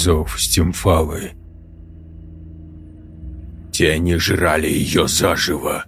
Зов Стимфалы. Тени жрали ее заживо.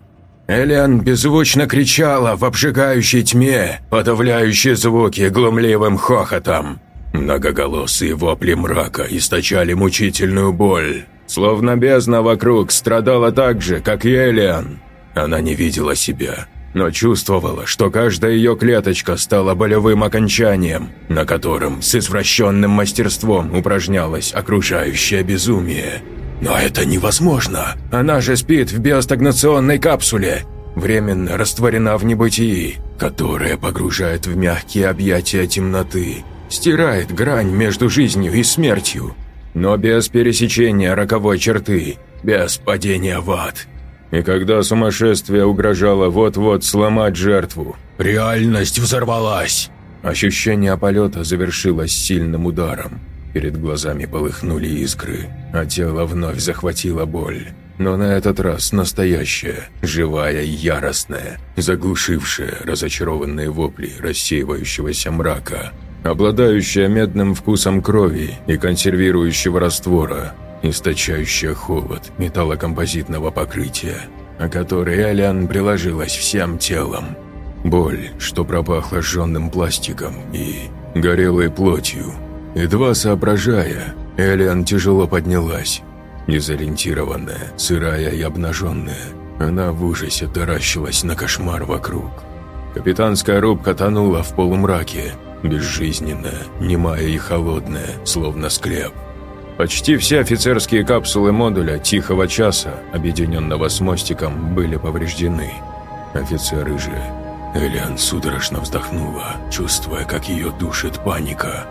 Элиан беззвучно кричала в обжигающей тьме, подавляющие звуки глумливым хохотом. Многоголосые вопли мрака источали мучительную боль. Словно бездна вокруг страдала так же, как и Элиан. Она не видела себя, но чувствовала, что каждая ее клеточка стала болевым окончанием, на котором с извращенным мастерством упражнялось окружающее безумие. Но это невозможно. Она же спит в биостагнационной капсуле, временно растворена в небытии, которая погружает в мягкие объятия темноты, стирает грань между жизнью и смертью, но без пересечения роковой черты, без падения в ад. И когда сумасшествие угрожало вот-вот сломать жертву, реальность взорвалась. Ощущение полета завершилось сильным ударом. Перед глазами полыхнули искры, а тело вновь захватило боль. Но на этот раз настоящая, живая и яростная, заглушившая разочарованные вопли рассеивающегося мрака, обладающая медным вкусом крови и консервирующего раствора, источающая холод металлокомпозитного покрытия, о который Элиан приложилась всем телом. Боль, что пропахла жженным пластиком и горелой плотью. Едва соображая, Элиан тяжело поднялась. Дезориентированная, сырая и обнаженная, она в ужасе таращилась на кошмар вокруг. Капитанская рубка тонула в полумраке, безжизненная, немая и холодная, словно склеп. Почти все офицерские капсулы модуля «Тихого часа», объединенного с мостиком, были повреждены. Офицеры же... Элиан судорожно вздохнула, чувствуя, как ее душит паника.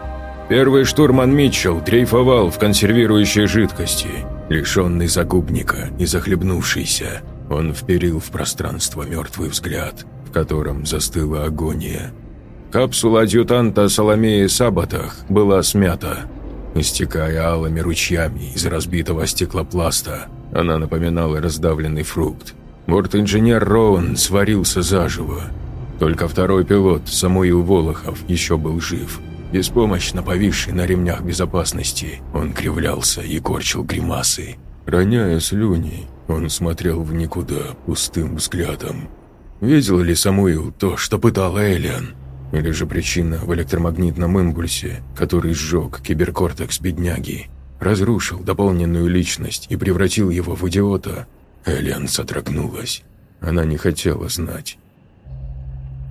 Первый штурман Митчелл дрейфовал в консервирующей жидкости, лишенный загубника и захлебнувшийся. Он вперил в пространство мертвый взгляд, в котором застыла агония. Капсула адъютанта Соломеи Сабатах была смята, Истекая алыми ручьями из разбитого стеклопласта, она напоминала раздавленный фрукт. Борт-инженер Роуэн сварился заживо. Только второй пилот, Самуил Волохов, еще был жив. Беспомощно повисший на ремнях безопасности, он кривлялся и корчил гримасы. Роняя слюни, он смотрел в никуда пустым взглядом. Видел ли Самуил то, что пытала Элиан? Или же причина в электромагнитном импульсе, который сжег киберкортекс бедняги, разрушил дополненную личность и превратил его в идиота? Элиан содрогнулась. Она не хотела знать.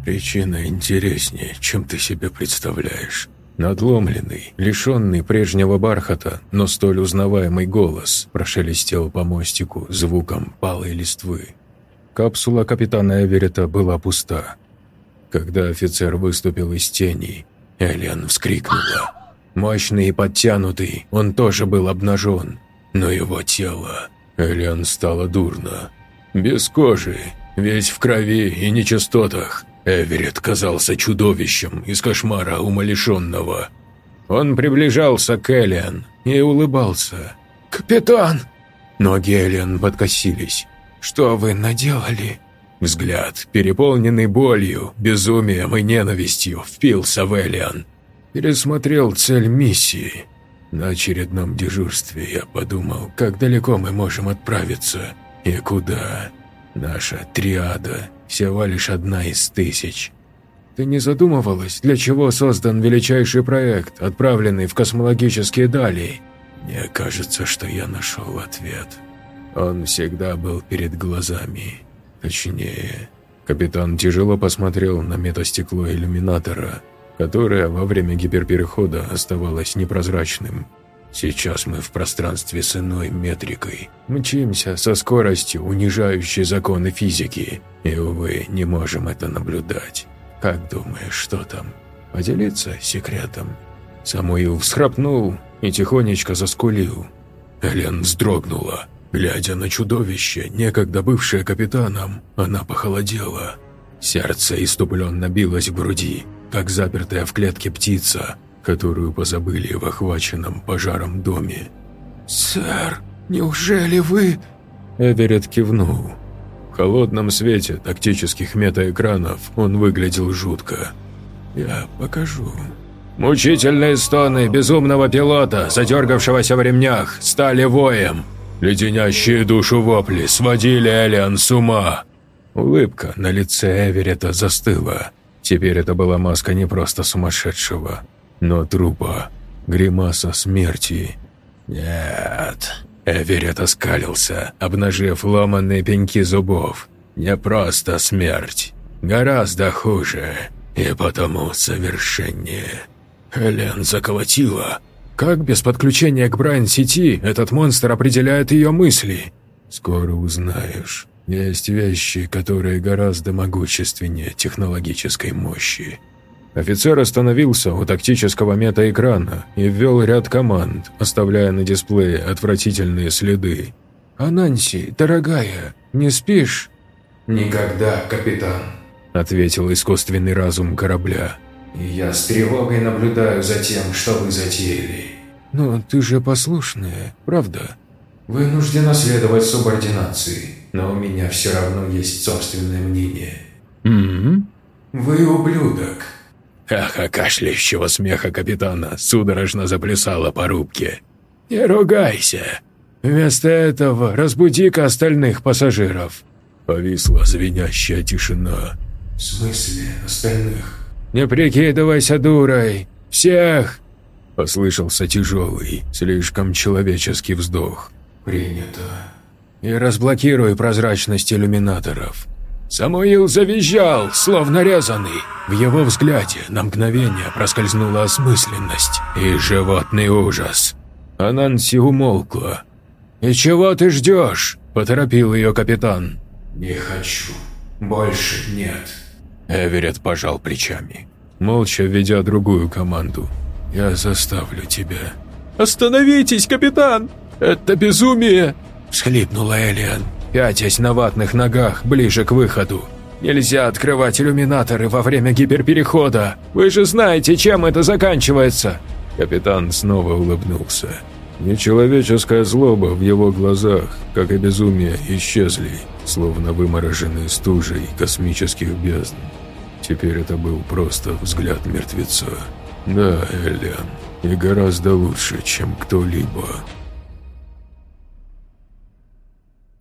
«Причина интереснее, чем ты себе представляешь». Надломленный, лишенный прежнего бархата, но столь узнаваемый голос прошелестел по мостику звуком палой листвы. Капсула капитана Эверета была пуста. Когда офицер выступил из тени, Элиан вскрикнула. Мощный и подтянутый, он тоже был обнажен, но его тело... Элиан стало дурно. Без кожи, весь в крови и нечистотах, Эверетт казался чудовищем из кошмара умалишенного. Он приближался к Элиан и улыбался. «Капитан!» Ноги Элиан подкосились. «Что вы наделали?» Взгляд, переполненный болью, безумием и ненавистью, впился в Элиан. Пересмотрел цель миссии. На очередном дежурстве я подумал, как далеко мы можем отправиться и куда. Наша триада всего лишь одна из тысяч. Ты не задумывалась, для чего создан величайший проект, отправленный в космологические дали? Мне кажется, что я нашел ответ. Он всегда был перед глазами. Точнее, капитан тяжело посмотрел на метастекло иллюминатора, которое во время гиперперехода оставалось непрозрачным. Сейчас мы в пространстве с иной метрикой. Мчимся со скоростью, унижающей законы физики, и, увы, не можем это наблюдать. Как думаешь, что там? Поделиться секретом?» Самуил всхрапнул и тихонечко заскулил. Элен вздрогнула. Глядя на чудовище, некогда бывшее капитаном, она похолодела. Сердце иступленно билось в груди, как запертая в клетке птица, которую позабыли в охваченном пожаром доме. «Сэр, неужели вы...» Эверетт кивнул. В холодном свете тактических метаэкранов он выглядел жутко. «Я покажу. Мучительные стоны безумного пилота, задергавшегося в ремнях, стали воем. Леденящие душу вопли сводили Элиан с ума. Улыбка на лице Эверета застыла. Теперь это была маска не просто сумасшедшего, но трупа, гримаса смерти. Нет, Эверет оскалился, обнажив ломанные пеньки зубов. Не просто смерть, гораздо хуже и потому совершеннее. Элен заколотила. Как без подключения к Брайн-сети этот монстр определяет ее мысли? Скоро узнаешь. Есть вещи, которые гораздо могущественнее технологической мощи. Офицер остановился у тактического метаэкрана и ввел ряд команд, оставляя на дисплее отвратительные следы. «Ананси, дорогая, не спишь?» «Никогда, капитан», — ответил искусственный разум корабля. И я с тревогой наблюдаю за тем, что вы затеяли. Но ты же послушная, правда? Вынуждена следовать субординации, но у меня все равно есть собственное мнение. Угу. Вы ублюдок. Эхо кашляющего смеха капитана судорожно заплясало по рубке. «Не ругайся. Вместо этого разбуди-ка остальных пассажиров». Повисла звенящая тишина. «В смысле остальных?» «Не прикидывайся дурой! Всех!» Послышался тяжелый, слишком человеческий вздох. «Принято». «И разблокируй прозрачность иллюминаторов». Самуил завизжал, словно резанный. В его взгляде на мгновение проскользнула осмысленность и животный ужас. Ананси умолкла. «И чего ты ждешь?» – поторопил ее капитан. «Не хочу. Больше нет». Эверетт пожал плечами, молча ведя другую команду. «Я заставлю тебя». «Остановитесь, капитан! Это безумие!» – всхлипнула Элиан, пятясь на ватных ногах ближе к выходу. «Нельзя открывать иллюминаторы во время гиперперехода! Вы же знаете, чем это заканчивается!» Капитан снова улыбнулся. Нечеловеческая злоба в его глазах, как и безумие, исчезли, словно вымороженные стужей космических бездн. Теперь это был просто взгляд мертвеца. Да, Элиан, и гораздо лучше, чем кто-либо.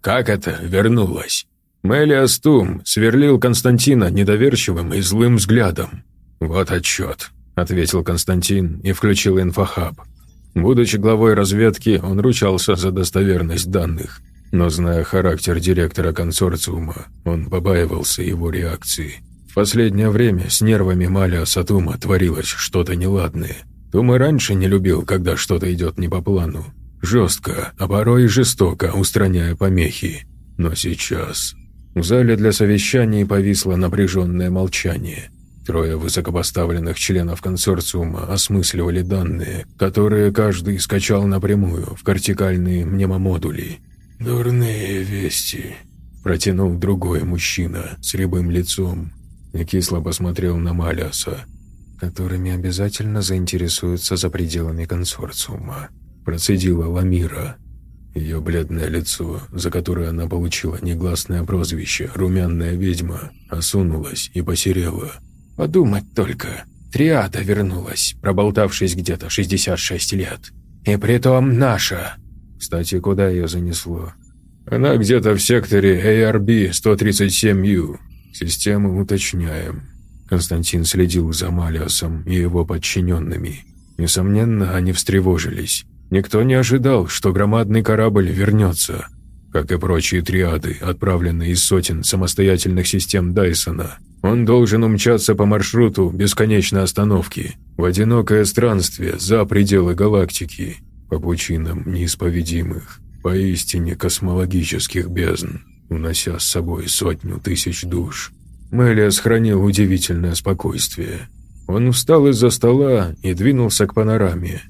Как это вернулось? Мелиас Тум сверлил Константина недоверчивым и злым взглядом. «Вот отчет», — ответил Константин и включил инфохаб. Будучи главой разведки, он ручался за достоверность данных, но зная характер директора консорциума, он побаивался его реакции. Последнее время с нервами Маля Сатума творилось что-то неладное. Том раньше не любил, когда что-то идет не по плану. Жестко, а порой и жестоко, устраняя помехи. Но сейчас... В зале для совещаний повисло напряженное молчание. Трое высокопоставленных членов консорциума осмысливали данные, которые каждый скачал напрямую в кортикальные мнемомодули. «Дурные вести», – протянул другой мужчина с рябым лицом и кисло посмотрел на Маляса, которыми обязательно заинтересуются за пределами консорциума. Процедила Ламира. Ее бледное лицо, за которое она получила негласное прозвище «румяная ведьма», осунулось и посерело. Подумать только, триада вернулась, проболтавшись где-то 66 лет. И притом наша. Кстати, куда ее занесло? Она где-то в секторе ARB-137U, «Систему уточняем». Константин следил за Малиасом и его подчиненными. Несомненно, они встревожились. Никто не ожидал, что громадный корабль вернется, как и прочие триады, отправленные из сотен самостоятельных систем Дайсона. Он должен умчаться по маршруту бесконечной остановки, в одинокое странствие за пределы галактики, по пучинам неисповедимых, поистине космологических бездн унося с собой сотню тысяч душ. Мэлия сохранил удивительное спокойствие. Он встал из-за стола и двинулся к панораме.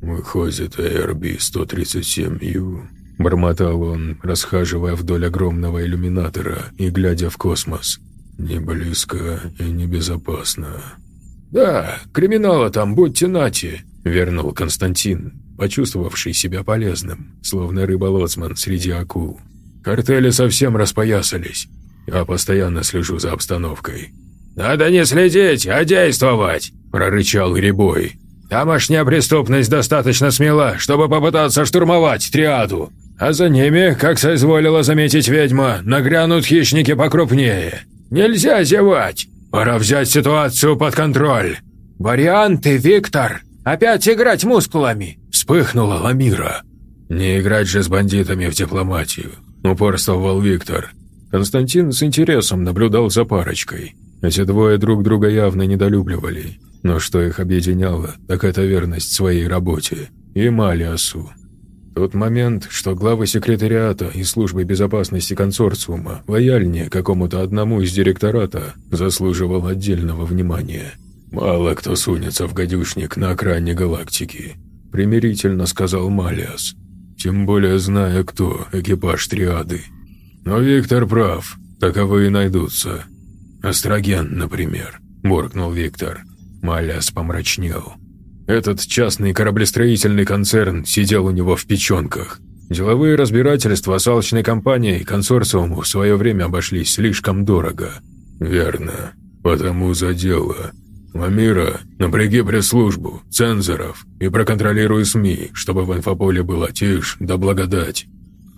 «Выходит, ARB-137U», – бормотал он, расхаживая вдоль огромного иллюминатора и глядя в космос. «Не близко и небезопасно». «Да, криминала там, будьте нати», – вернул Константин, почувствовавший себя полезным, словно рыба-лоцман среди акул. Картели совсем распоясались. Я постоянно слежу за обстановкой. «Надо не следить, а действовать!» – прорычал Грибой. «Тамошняя преступность достаточно смела, чтобы попытаться штурмовать триаду. А за ними, как соизволила заметить ведьма, нагрянут хищники покрупнее. Нельзя зевать! Пора взять ситуацию под контроль!» «Варианты, Виктор! Опять играть мускулами!» – вспыхнула Ламира. «Не играть же с бандитами в дипломатию», – упорствовал Виктор. Константин с интересом наблюдал за парочкой. Эти двое друг друга явно недолюбливали. Но что их объединяло, так это верность своей работе и Малиасу. Тот момент, что главы секретариата и службы безопасности консорциума лояльнее какому-то одному из директората, заслуживал отдельного внимания. «Мало кто сунется в гадюшник на окраине галактики», – примирительно сказал Малиас. «Тем более зная, кто экипаж триады. Но Виктор прав, таковые найдутся. Астроген, например», – буркнул Виктор. Малиас помрачнел. Этот частный кораблестроительный концерн сидел у него в печенках. Деловые разбирательства с алчной компанией консорциуму в свое время обошлись слишком дорого. «Верно. Потому за дело. Мамира, напряги пресс-службу, цензоров и проконтролируй СМИ, чтобы в инфополе была тишь да благодать.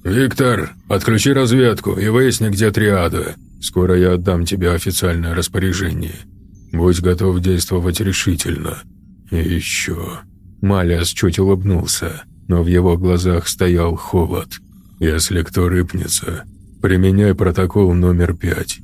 Виктор, отключи разведку и выясни, где триада. Скоро я отдам тебе официальное распоряжение. Будь готов действовать решительно». И еще... Малиас чуть улыбнулся, но в его глазах стоял холод. «Если кто рыпнется, применяй протокол номер пять».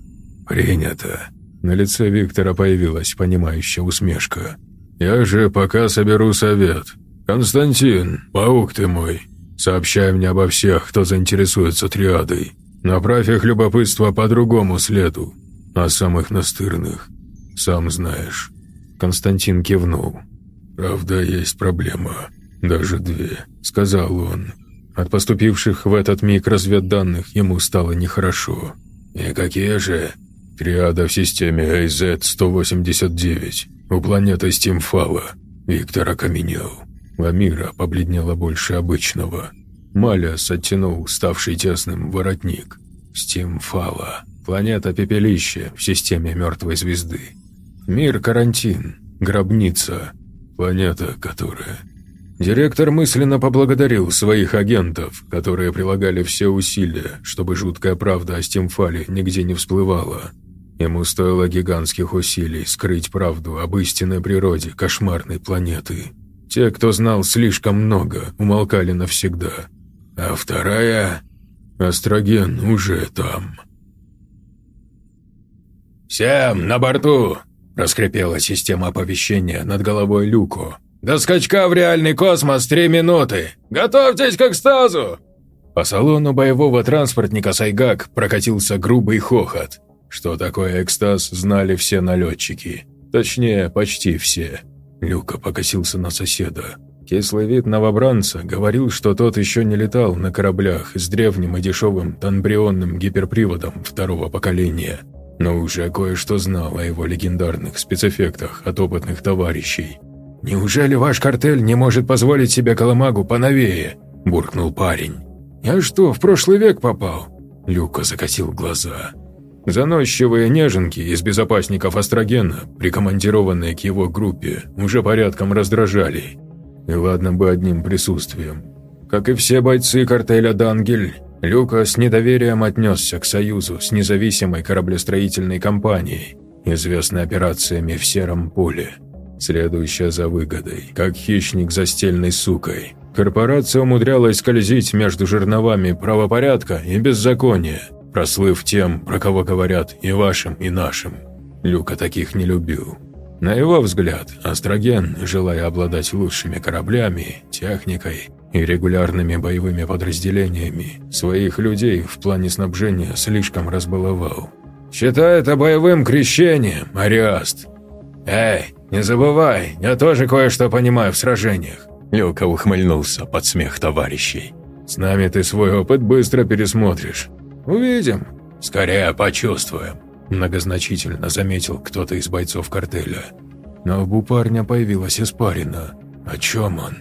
«Принято». На лице Виктора появилась понимающая усмешка. «Я же пока соберу совет. Константин, паук ты мой, сообщай мне обо всех, кто заинтересуется триадой. Направь их любопытство по другому следу, а самых настырных, сам знаешь». Константин кивнул. «Правда, есть проблема. Даже две», — сказал он. От поступивших в этот миг разведданных ему стало нехорошо. «И какие же?» «Триада в системе AZ-189, у планеты Стимфала». Виктор окаменел. Ламира побледнела больше обычного. Маляс оттянул ставший тесным воротник. Стимфала. Планета Пепелище в системе мертвой звезды. Мир карантин. Гробница планета, которая... Директор мысленно поблагодарил своих агентов, которые прилагали все усилия, чтобы жуткая правда о Стимфале нигде не всплывала. Ему стоило гигантских усилий скрыть правду об истинной природе кошмарной планеты. Те, кто знал слишком много, умолкали навсегда. А вторая... Астроген уже там. «Всем на борту!» Раскрепела система оповещения над головой Люку. «До скачка в реальный космос три минуты! Готовьтесь к экстазу!» По салону боевого транспортника «Сайгак» прокатился грубый хохот. Что такое экстаз, знали все налетчики. Точнее, почти все. Люка покосился на соседа. Кислый вид новобранца говорил, что тот еще не летал на кораблях с древним и дешевым танбрионным гиперприводом второго поколения – но уже кое-что знал о его легендарных спецэффектах от опытных товарищей. «Неужели ваш картель не может позволить себе коломагу поновее?» – буркнул парень. «Я что, в прошлый век попал?» Люка закатил глаза. Заносчивые неженки из безопасников Астрогена, прикомандированные к его группе, уже порядком раздражали. И ладно бы одним присутствием. Как и все бойцы картеля «Дангель», Люка с недоверием отнесся к союзу с независимой кораблестроительной компанией, известной операциями в Сером поле. Следующая за выгодой, как хищник за стельной сукой. Корпорация умудрялась скользить между жерновами правопорядка и беззакония, прослыв тем, про кого говорят и вашим, и нашим. Люка таких не любил. На его взгляд, Астроген, желая обладать лучшими кораблями, техникой и регулярными боевыми подразделениями, своих людей в плане снабжения слишком разбаловал. «Считай это боевым крещением, Ариаст!» «Эй, не забывай, я тоже кое-что понимаю в сражениях!» Люка ухмыльнулся под смех товарищей. «С нами ты свой опыт быстро пересмотришь. Увидим. Скорее почувствуем», многозначительно заметил кто-то из бойцов картеля. Но у парня появилась испарина. О чем он?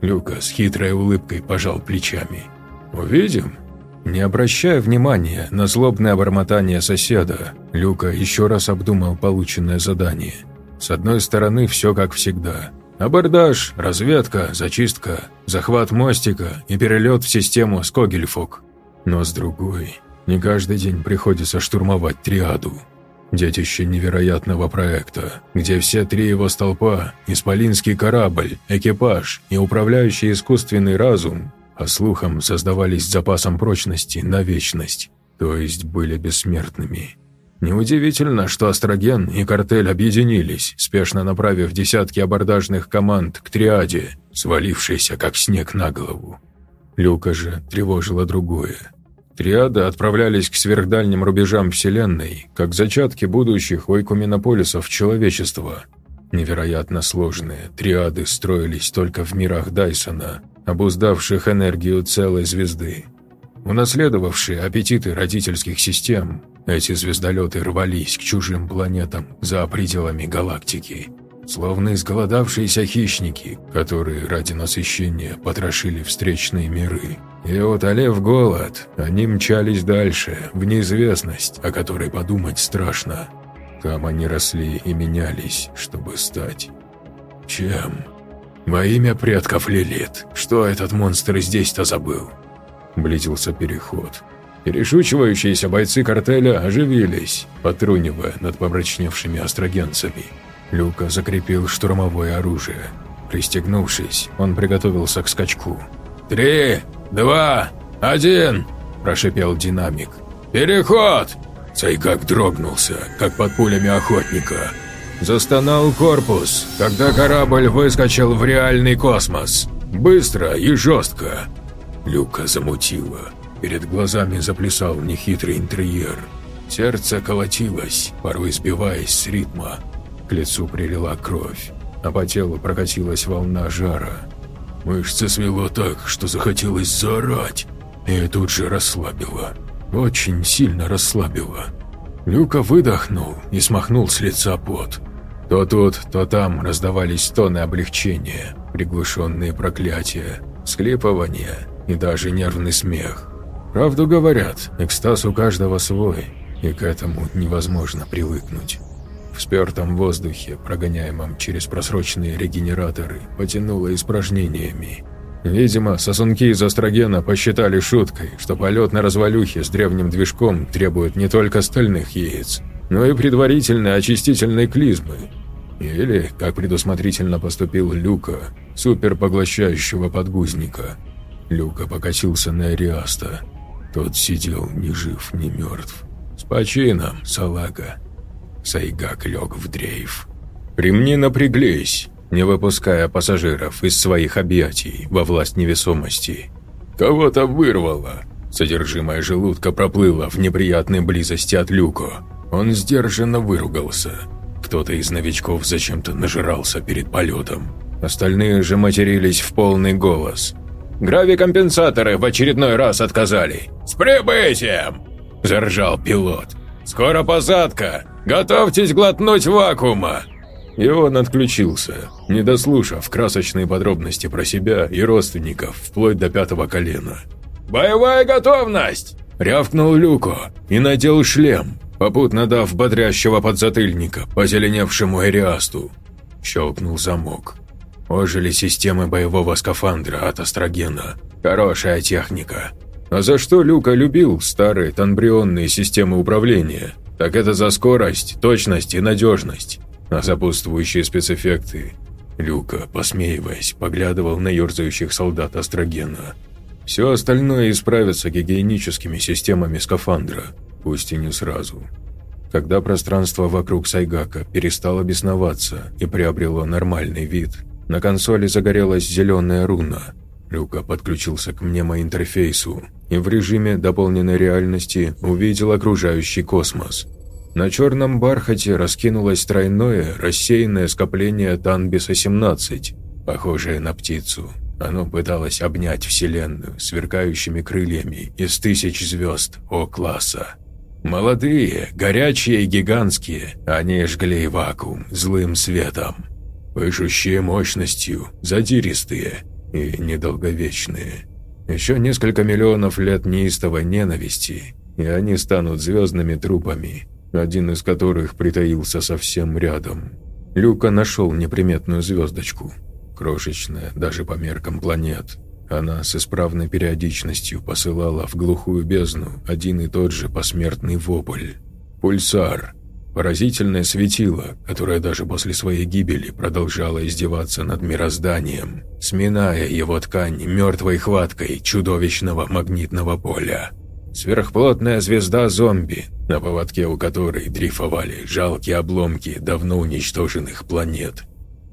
Люка с хитрой улыбкой пожал плечами. «Увидим. Не обращая внимания на злобное обормотание соседа, Люка еще раз обдумал полученное задание. С одной стороны, все как всегда. Абордаж, разведка, зачистка, захват мостика и перелет в систему Скогельфок. Но с другой, не каждый день приходится штурмовать триаду. Детище невероятного проекта, где все три его столпа – исполинский корабль, экипаж и управляющий искусственный разум – по слухам создавались с запасом прочности на вечность, то есть были бессмертными. Неудивительно, что Астроген и картель объединились, спешно направив десятки абордажных команд к триаде, свалившейся как снег на голову. Люка же тревожило другое – Триады отправлялись к сверхдальним рубежам Вселенной, как зачатки будущих ойкуминополисов человечества. Невероятно сложные триады строились только в мирах Дайсона, обуздавших энергию целой звезды. Унаследовавшие аппетиты родительских систем, эти звездолеты рвались к чужим планетам за пределами галактики – словно изголодавшиеся хищники, которые ради насыщения потрошили встречные миры. И утолев голод, они мчались дальше, в неизвестность, о которой подумать страшно. Там они росли и менялись, чтобы стать. Чем? Во имя предков Лилит, что этот монстр здесь-то забыл? Близился переход. Перешучивающиеся бойцы картеля оживились, потрунивая над помрачневшими астрогенцами. Люка закрепил штурмовое оружие. Пристегнувшись, он приготовился к скачку. «Три, два, один!» – прошипел динамик. «Переход!» Цайгак дрогнулся, как под пулями охотника. Застонал корпус, когда корабль выскочил в реальный космос. Быстро и жестко. Люка замутило. Перед глазами заплясал нехитрый интерьер. Сердце колотилось, порой сбиваясь с ритма. Лицу прилила кровь, а по телу прокатилась волна жара. Мышцы свело так, что захотелось заорать, и тут же расслабило. Очень сильно расслабило. Люка выдохнул и смахнул с лица пот. То тут, то там раздавались тоны облегчения, приглушенные проклятия, склепывания и даже нервный смех. Правду говорят, экстаз у каждого свой, и к этому невозможно привыкнуть. В спертом воздухе, прогоняемом через просроченные регенераторы, потянуло испражнениями. Видимо, сосунки из астрогена посчитали шуткой, что полет на развалюхе с древним движком требует не только стальных яиц, но и предварительной очистительной клизмы. Или, как предусмотрительно поступил Люка, суперпоглощающего подгузника. Люка покатился на Ариаста. Тот сидел ни жив, ни мертв. «С почином, салага!» Сайгак лег в дрейф. Ремни напряглись, не выпуская пассажиров из своих объятий во власть невесомости. Кого-то вырвало. Содержимое желудка проплыло в неприятной близости от люка. Он сдержанно выругался. Кто-то из новичков зачем-то нажирался перед полетом. Остальные же матерились в полный голос. «Гравикомпенсаторы в очередной раз отказали!» «С прибытием!» – заржал пилот. «Скоро посадка! Готовьтесь глотнуть вакуума!» И он отключился, не дослушав красочные подробности про себя и родственников вплоть до пятого колена. «Боевая готовность!» – рявкнул Люко и надел шлем, попутно дав бодрящего подзатыльника позеленевшему Эриасту. Щелкнул замок. Ожили системы боевого скафандра от Астрогена. Хорошая техника. А за что Люка любил старые танбрионные системы управления, так это за скорость, точность и надежность. А сопутствующие спецэффекты Люка, посмеиваясь, поглядывал на ерзающих солдат Астрогена. Все остальное исправится гигиеническими системами скафандра, пусть и не сразу. Когда пространство вокруг Сайгака перестало бесноваться и приобрело нормальный вид, на консоли загорелась зеленая руна – Люка подключился к мнемоинтерфейсу и в режиме дополненной реальности увидел окружающий космос. На черном бархате раскинулось тройное, рассеянное скопление Танбиса-17, похожее на птицу. Оно пыталось обнять Вселенную сверкающими крыльями из тысяч звезд О-класса. Молодые, горячие и гигантские, они жгли вакуум злым светом. Пышущие мощностью, задиристые – и недолговечные. Еще несколько миллионов лет неистовой ненависти, и они станут звездными трупами, один из которых притаился совсем рядом. Люка нашел неприметную звездочку, крошечная даже по меркам планет. Она с исправной периодичностью посылала в глухую бездну один и тот же посмертный вопль. Пульсар. Поразительное светило, которое даже после своей гибели продолжало издеваться над мирозданием, сминая его ткань мертвой хваткой чудовищного магнитного поля. Сверхплотная звезда зомби, на поводке у которой дрейфовали жалкие обломки давно уничтоженных планет.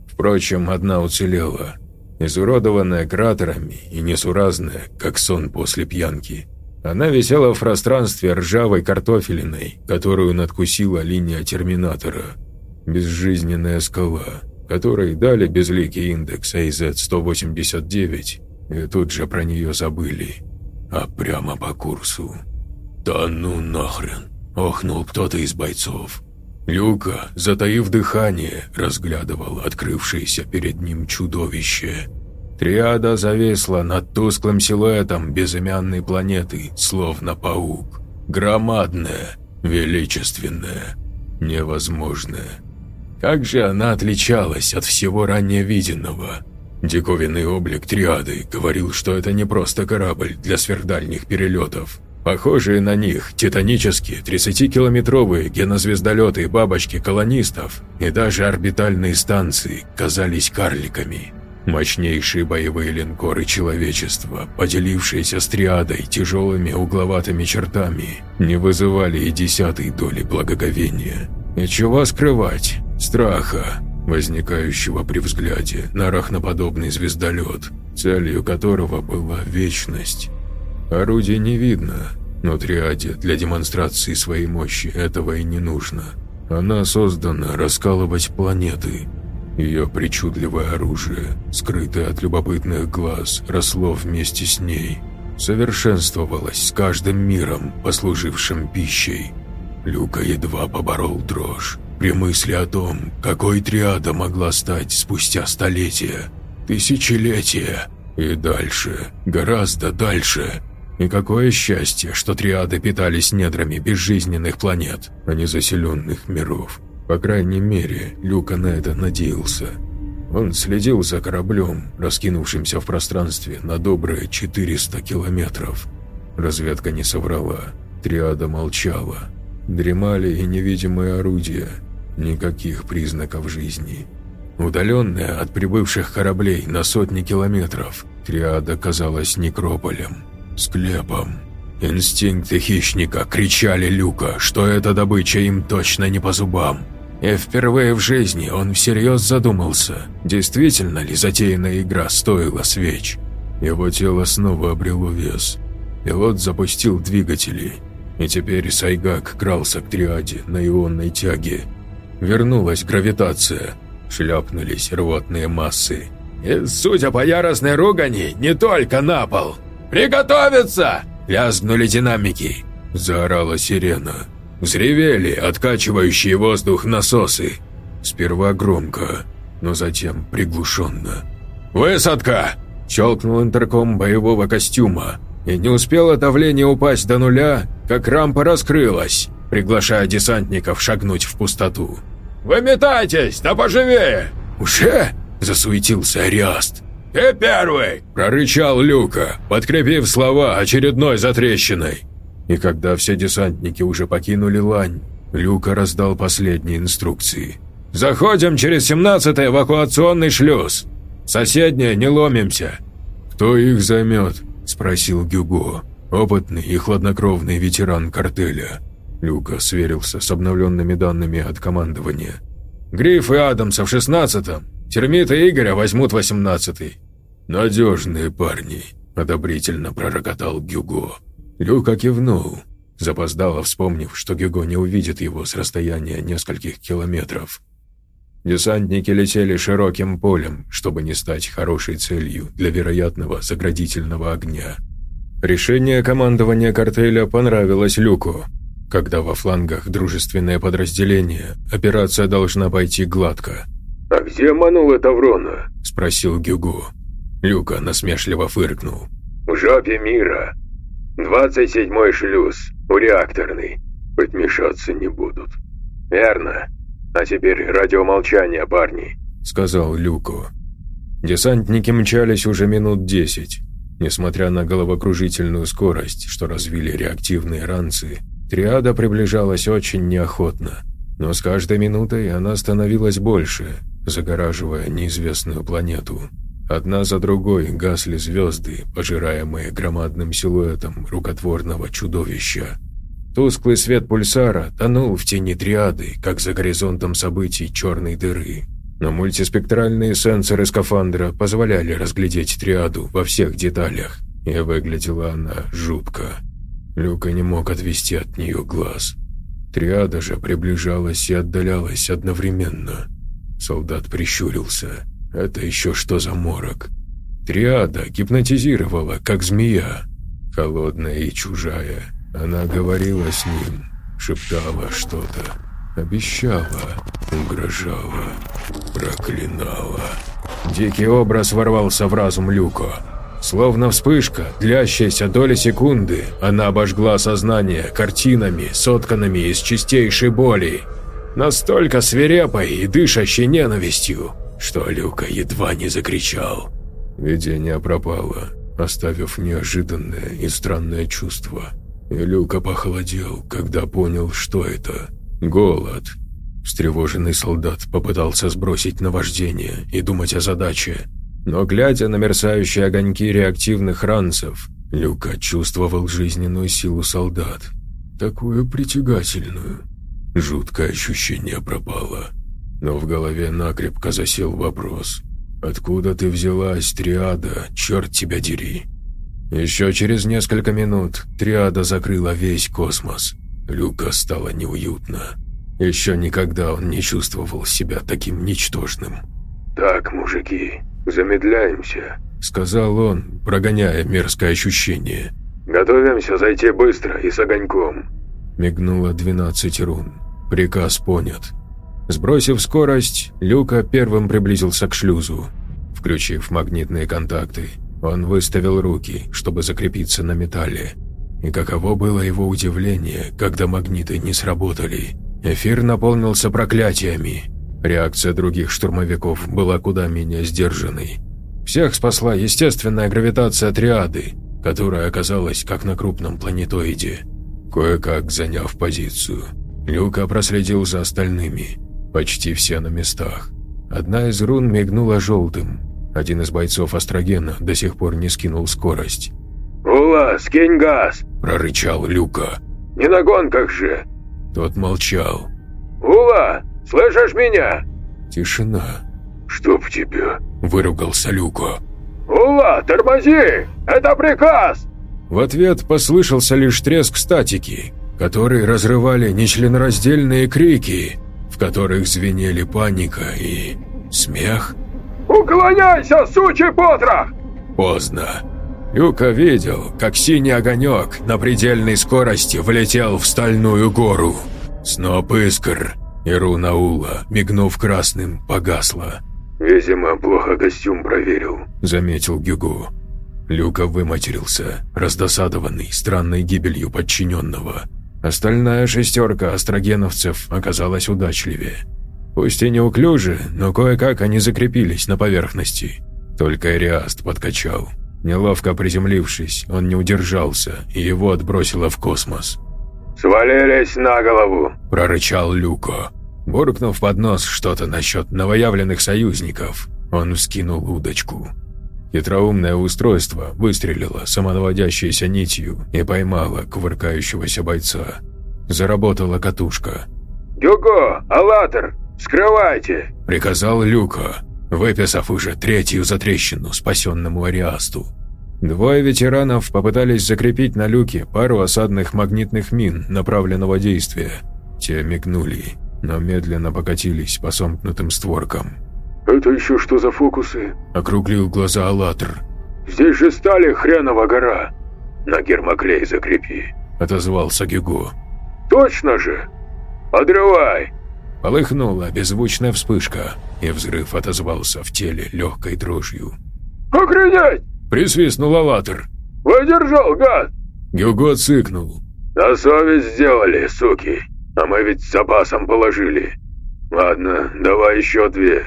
Впрочем, одна уцелела, изуродованная кратерами и несуразная, как сон после пьянки. Она висела в пространстве ржавой картофелиной, которую надкусила линия терминатора. Безжизненная скала, которой дали безликий индекс AZ-189, и тут же про нее забыли. А прямо по курсу. «Да ну нахрен!» – охнул кто-то из бойцов. Люка, затаив дыхание, разглядывал открывшееся перед ним чудовище. Триада завесла над тусклым силуэтом безымянной планеты, словно паук. Громадная, величественная, невозможная. Как же она отличалась от всего ранее виденного? Диковинный облик Триады говорил, что это не просто корабль для сверхдальних перелетов. Похожие на них титанические 30-километровые генозвездолеты бабочки колонистов и даже орбитальные станции казались карликами. Мощнейшие боевые линкоры человечества, поделившиеся с триадой тяжелыми угловатыми чертами, не вызывали и десятой доли благоговения. И чего скрывать? Страха, возникающего при взгляде на рахноподобный звездолет, целью которого была вечность. Орудия не видно, но триаде для демонстрации своей мощи этого и не нужно. Она создана раскалывать планеты. Ее причудливое оружие, скрытое от любопытных глаз, росло вместе с ней. Совершенствовалось с каждым миром, послужившим пищей. Люка едва поборол дрожь при мысли о том, какой триада могла стать спустя столетия, тысячелетия и дальше, гораздо дальше – и какое счастье, что триады питались недрами безжизненных планет, а не заселенных миров. По крайней мере, Люка на это надеялся. Он следил за кораблем, раскинувшимся в пространстве на добрые 400 километров. Разведка не соврала, триада молчала. Дремали и невидимые орудия, никаких признаков жизни. Удаленная от прибывших кораблей на сотни километров, триада казалась некрополем – склепом. Инстинкты хищника кричали Люка, что эта добыча им точно не по зубам. И впервые в жизни он всерьез задумался, действительно ли затеянная игра стоила свеч. Его тело снова обрело вес. Пилот запустил двигатели, и теперь Сайгак крался к триаде на ионной тяге. Вернулась гравитация, шляпнулись рвотные массы. И, судя по яростной ругани, не только на пол – «Приготовиться!» – лязгнули динамики. Заорала сирена. Взревели откачивающие воздух насосы. Сперва громко, но затем приглушенно. «Высадка!» – щелкнул интерком боевого костюма. И не успело давление упасть до нуля, как рампа раскрылась, приглашая десантников шагнуть в пустоту. «Выметайтесь, да поживее!» «Уже?» – засуетился Ариаст. «Ты первый!» – прорычал Люка, подкрепив слова очередной затрещиной. И когда все десантники уже покинули лань, Люка раздал последние инструкции. «Заходим через 17-й эвакуационный шлюз. Соседние не ломимся». «Кто их займет?» – спросил Гюго, опытный и хладнокровный ветеран картеля. Люка сверился с обновленными данными от командования. «Гриф и Адамса в 16-м, Термита Игоря возьмут восемнадцатый». «Надежные парни», – одобрительно пророкотал Гюго. Люка кивнул, запоздало вспомнив, что Гюго не увидит его с расстояния нескольких километров. Десантники летели широким полем, чтобы не стать хорошей целью для вероятного заградительного огня. Решение командования картеля понравилось Люку. Когда во флангах дружественное подразделение, операция должна пойти гладко – «А где манула Таврона?» – спросил Гюго. Люка насмешливо фыркнул. в жопе мира. 27-й шлюз, у реакторный. Хоть мешаться не будут. Верно. А теперь радиомолчание, парни», — сказал Люко. Десантники мчались уже минут десять. Несмотря на головокружительную скорость, что развили реактивные ранцы, триада приближалась очень неохотно. Но с каждой минутой она становилась больше, загораживая неизвестную планету. Одна за другой гасли звезды, пожираемые громадным силуэтом рукотворного чудовища. Тусклый свет пульсара тонул в тени триады, как за горизонтом событий черной дыры. Но мультиспектральные сенсоры скафандра позволяли разглядеть триаду во всех деталях, и выглядела она жутко. Люка не мог отвести от нее глаз. Триада же приближалась и отдалялась одновременно. Солдат прищурился. Это еще что за морок? Триада гипнотизировала, как змея. Холодная и чужая. Она говорила с ним, шептала что-то. Обещала, угрожала, проклинала. Дикий образ ворвался в разум Люко. Словно вспышка, длящаяся доли секунды, она обожгла сознание картинами, сотканными из чистейшей боли. Настолько свирепой и дышащей ненавистью, что Люка едва не закричал. Видение пропало, оставив неожиданное и странное чувство. И Люка похолодел, когда понял, что это. Голод. Встревоженный солдат попытался сбросить наваждение и думать о задаче. Но глядя на мерцающие огоньки реактивных ранцев, Люка чувствовал жизненную силу солдат. Такую притягательную. Жуткое ощущение пропало. Но в голове накрепко засел вопрос. «Откуда ты взялась, Триада? Черт тебя дери!» Еще через несколько минут Триада закрыла весь космос. Люка стало неуютно. Еще никогда он не чувствовал себя таким ничтожным. «Так, мужики, замедляемся», — сказал он, прогоняя мерзкое ощущение. «Готовимся зайти быстро и с огоньком». Мигнуло 12 рун. Приказ понят. Сбросив скорость, Люка первым приблизился к шлюзу. Включив магнитные контакты, он выставил руки, чтобы закрепиться на металле. И каково было его удивление, когда магниты не сработали. Эфир наполнился проклятиями. Реакция других штурмовиков была куда менее сдержанной. Всех спасла естественная гравитация триады, которая оказалась как на крупном планетоиде. Кое-как заняв позицию, Люка проследил за остальными – Почти все на местах. Одна из рун мигнула желтым. Один из бойцов Астрогена до сих пор не скинул скорость. «Ула, скинь газ!» – прорычал Люка. «Не на гонках же!» Тот молчал. «Ула, слышишь меня?» Тишина. «Чтоб тебя!» – выругался Люка. «Ула, тормози! Это приказ!» В ответ послышался лишь треск статики, который разрывали нечленораздельные крики которых звенели паника и смех. «Уклоняйся, сучий потрох!» Поздно. Люка видел, как синий огонек на предельной скорости влетел в стальную гору. Сноп искр, и руна Ула, мигнув красным, погасла. «Видимо, плохо костюм проверил», — заметил Гюгу. Люка выматерился, раздосадованный странной гибелью подчиненного. Остальная шестерка астрогеновцев оказалась удачливее. Пусть и неуклюже, но кое-как они закрепились на поверхности. Только Эриаст подкачал. Неловко приземлившись, он не удержался, и его отбросило в космос. «Свалились на голову!» – прорычал Люко. Буркнув под нос что-то насчет новоявленных союзников, он вскинул удочку. Хитроумное устройство выстрелило самонаводящейся нитью и поймало кувыркающегося бойца. Заработала катушка. «Гюго! Аллатор! Скрывайте!» – приказал Люка, выписав уже третью затрещину спасенному Ариасту. Двое ветеранов попытались закрепить на люке пару осадных магнитных мин направленного действия. Те мигнули, но медленно покатились по сомкнутым створкам. «Это еще что за фокусы?» – округлил глаза Аллатр. «Здесь же стали хренова гора. На гермоклей закрепи», – отозвался Гюго. «Точно же? Подрывай!» Полыхнула беззвучная вспышка, и взрыв отозвался в теле легкой дрожью. «Охренеть!» – присвистнул Аллатр. Выдержал, гад!» Гюго цыкнул. «На совесть сделали, суки, а мы ведь с запасом положили. Ладно, давай еще две».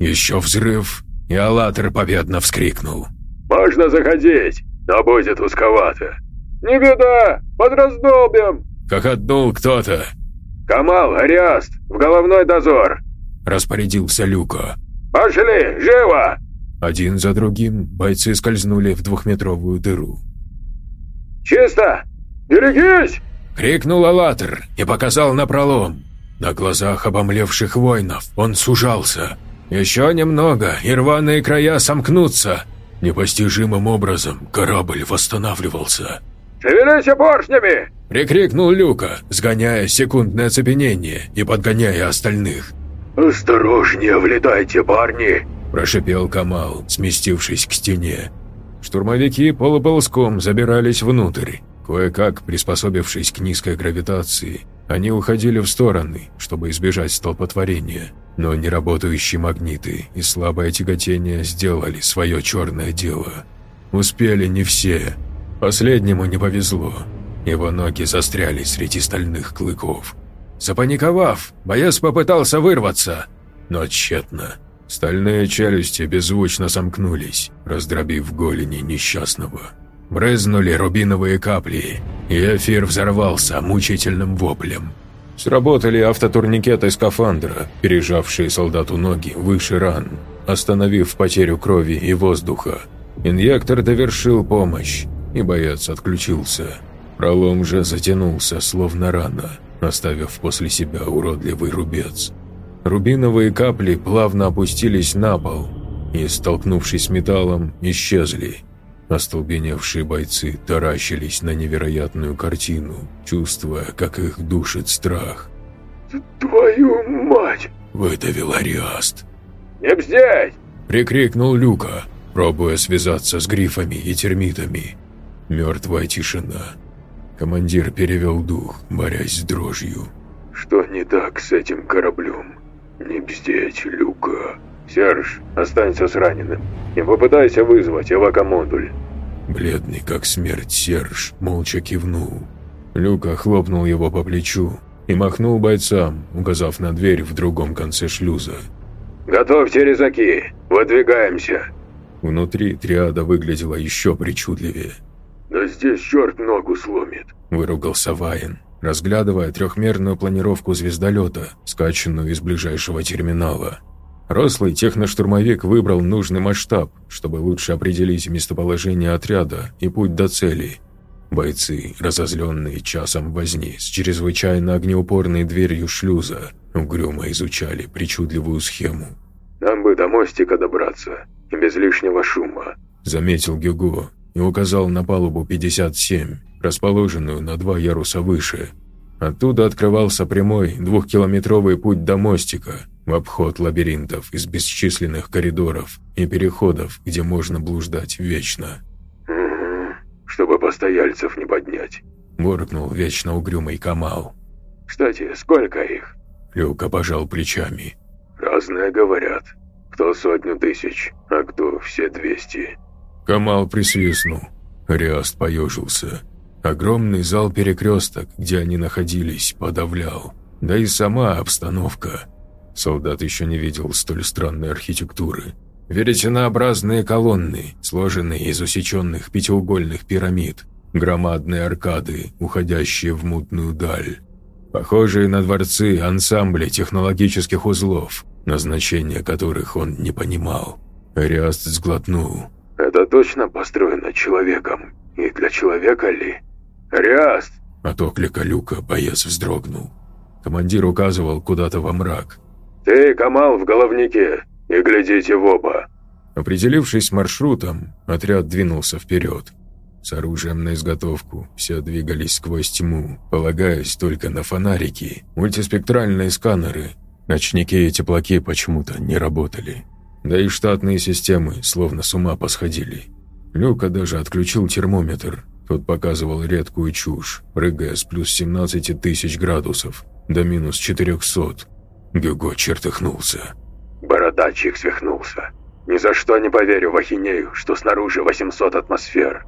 Еще взрыв, и Аллатер победно вскрикнул. «Можно заходить, но будет узковато». «Не беда, подраздолбим!» Хохотнул кто-то. «Камал, Ариаст, в головной дозор!» Распорядился Люка. «Пошли, живо!» Один за другим бойцы скользнули в двухметровую дыру. «Чисто! Берегись!» — крикнул Аллатер и показал на пролом. На глазах обомлевших воинов он сужался. Еще немного, и рваные края сомкнутся. Непостижимым образом корабль восстанавливался. «Шевелись поршнями!» – прикрикнул Люка, сгоняя секундное оцепенение и подгоняя остальных. «Осторожнее влетайте, парни!» – прошипел Камал, сместившись к стене. Штурмовики полуползком забирались внутрь. Кое-как, приспособившись к низкой гравитации, они уходили в стороны, чтобы избежать столпотворения. Но неработающие магниты и слабое тяготение сделали свое черное дело. Успели не все. Последнему не повезло. Его ноги застряли среди стальных клыков. Запаниковав, боец попытался вырваться, но тщетно. Стальные челюсти беззвучно сомкнулись, раздробив голени несчастного. Брызнули рубиновые капли, и эфир взорвался мучительным воплем. Сработали автотурникеты скафандра, пережавшие солдату ноги выше ран, остановив потерю крови и воздуха. Инъектор довершил помощь, и боец отключился. Пролом же затянулся, словно рана, оставив после себя уродливый рубец. Рубиновые капли плавно опустились на пол и, столкнувшись с металлом, исчезли. Остолбеневшие бойцы таращились на невероятную картину, чувствуя, как их душит страх. «Твою мать!» – выдавил Ариаст. «Не бздеть!» – прикрикнул Люка, пробуя связаться с грифами и термитами. Мертвая тишина. Командир перевел дух, борясь с дрожью. «Что не так с этим кораблем? Не бздеть, Люка!» «Серж, останься с раненым. Не попытайся вызвать эвакомодуль». Бледный как смерть Серж молча кивнул. Люка хлопнул его по плечу и махнул бойцам, указав на дверь в другом конце шлюза. «Готовьте резаки! Выдвигаемся!» Внутри триада выглядела еще причудливее. «Да здесь черт ногу сломит!» – выругался Ваен, разглядывая трехмерную планировку звездолета, скачанную из ближайшего терминала. Рослый техноштурмовик выбрал нужный масштаб, чтобы лучше определить местоположение отряда и путь до цели. Бойцы, разозленные часом возни с чрезвычайно огнеупорной дверью шлюза, угрюмо изучали причудливую схему. «Нам бы до мостика добраться, без лишнего шума», – заметил Гюго и указал на палубу 57, расположенную на два яруса выше. Оттуда открывался прямой двухкилометровый путь до мостика, в обход лабиринтов из бесчисленных коридоров и переходов, где можно блуждать вечно. «Угу, чтобы постояльцев не поднять», – буркнул вечно угрюмый Камал. «Кстати, сколько их?» Люка пожал плечами. «Разное говорят. Кто сотню тысяч, а кто все двести». Камал присвистнул. Риаст поежился. Огромный зал-перекресток, где они находились, подавлял. Да и сама обстановка – Солдат еще не видел столь странной архитектуры. Веретенообразные колонны, сложенные из усеченных пятиугольных пирамид, громадные аркады, уходящие в мутную даль. Похожие на дворцы ансамбли технологических узлов, назначение которых он не понимал. Ариаст сглотнул. «Это точно построено человеком? И для человека ли? Ариаст!» От оклика люка боец вздрогнул. Командир указывал куда-то во мрак, «Ты, Камал, в головнике, и глядите в оба». Определившись маршрутом, отряд двинулся вперед. С оружием на изготовку все двигались сквозь тьму, полагаясь только на фонарики, мультиспектральные сканеры. Ночники и теплаки почему-то не работали. Да и штатные системы словно с ума посходили. Люка даже отключил термометр. Тот показывал редкую чушь, прыгая с плюс 17 тысяч градусов до минус 400. Гюго чертыхнулся. Бородачик свихнулся. Ни за что не поверю в ахинею, что снаружи 800 атмосфер.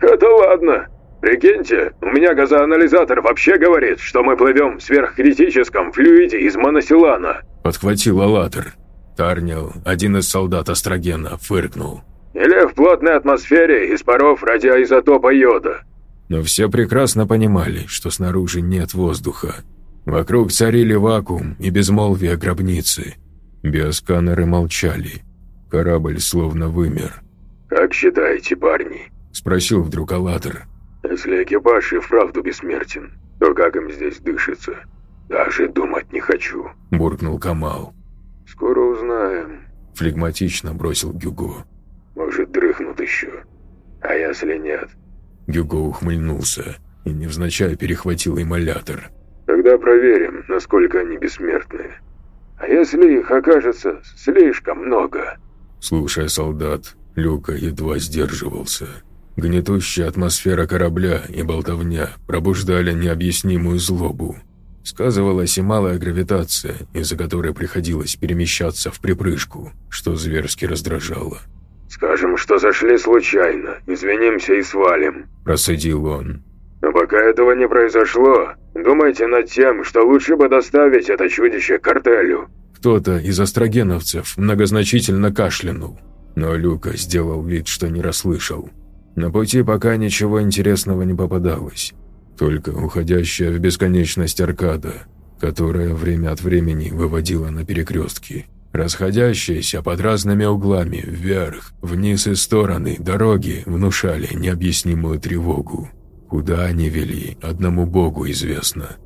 Это ладно. Прикиньте, у меня газоанализатор вообще говорит, что мы плывем в сверхкритическом флюиде из моносилана. Подхватил Аллатер. Тарнил, один из солдат Астрогена, фыркнул. Или в плотной атмосфере из паров радиоизотопа йода. Но все прекрасно понимали, что снаружи нет воздуха. Вокруг царили вакуум и безмолвие гробницы. Биосканеры молчали. Корабль словно вымер. «Как считаете, парни?» – спросил вдруг Аллатер. «Если экипаж и вправду бессмертен, то как им здесь дышится? Даже думать не хочу», – буркнул Камал. «Скоро узнаем», – флегматично бросил Гюго. «Может, дрыхнут еще? А если нет?» Гюго ухмыльнулся и невзначай перехватил эмалятор. «Тогда проверим, насколько они бессмертные. А если их окажется слишком много?» Слушая солдат, Люка едва сдерживался. Гнетущая атмосфера корабля и болтовня пробуждали необъяснимую злобу. Сказывалась и малая гравитация, из-за которой приходилось перемещаться в припрыжку, что зверски раздражало. «Скажем, что зашли случайно, извинимся и свалим», – процедил он. «Но пока этого не произошло, думайте над тем, что лучше бы доставить это чудище картелю». Кто-то из астрогеновцев многозначительно кашлянул, но Люка сделал вид, что не расслышал. На пути пока ничего интересного не попадалось, только уходящая в бесконечность аркада, которая время от времени выводила на перекрестки. Расходящиеся под разными углами, вверх, вниз и стороны, дороги внушали необъяснимую тревогу. Куда они вели, одному богу известно.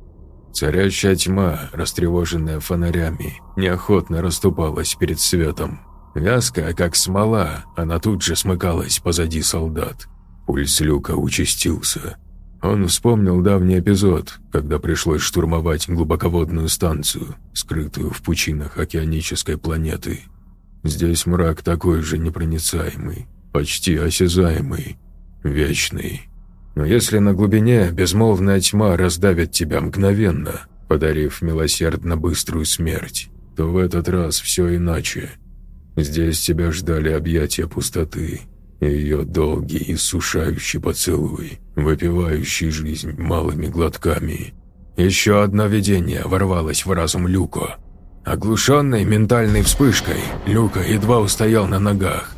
Царящая тьма, растревоженная фонарями, неохотно расступалась перед светом. Вязкая, как смола, она тут же смыкалась позади солдат. Пульс Люка участился. Он вспомнил давний эпизод, когда пришлось штурмовать глубоководную станцию, скрытую в пучинах океанической планеты. Здесь мрак такой же непроницаемый, почти осязаемый, вечный. Но если на глубине безмолвная тьма раздавит тебя мгновенно, подарив милосердно быструю смерть, то в этот раз все иначе. Здесь тебя ждали объятия пустоты, и ее долгий иссушающий поцелуй, выпивающий жизнь малыми глотками. Еще одно видение ворвалось в разум Люко. Оглушенный ментальной вспышкой, Люка едва устоял на ногах.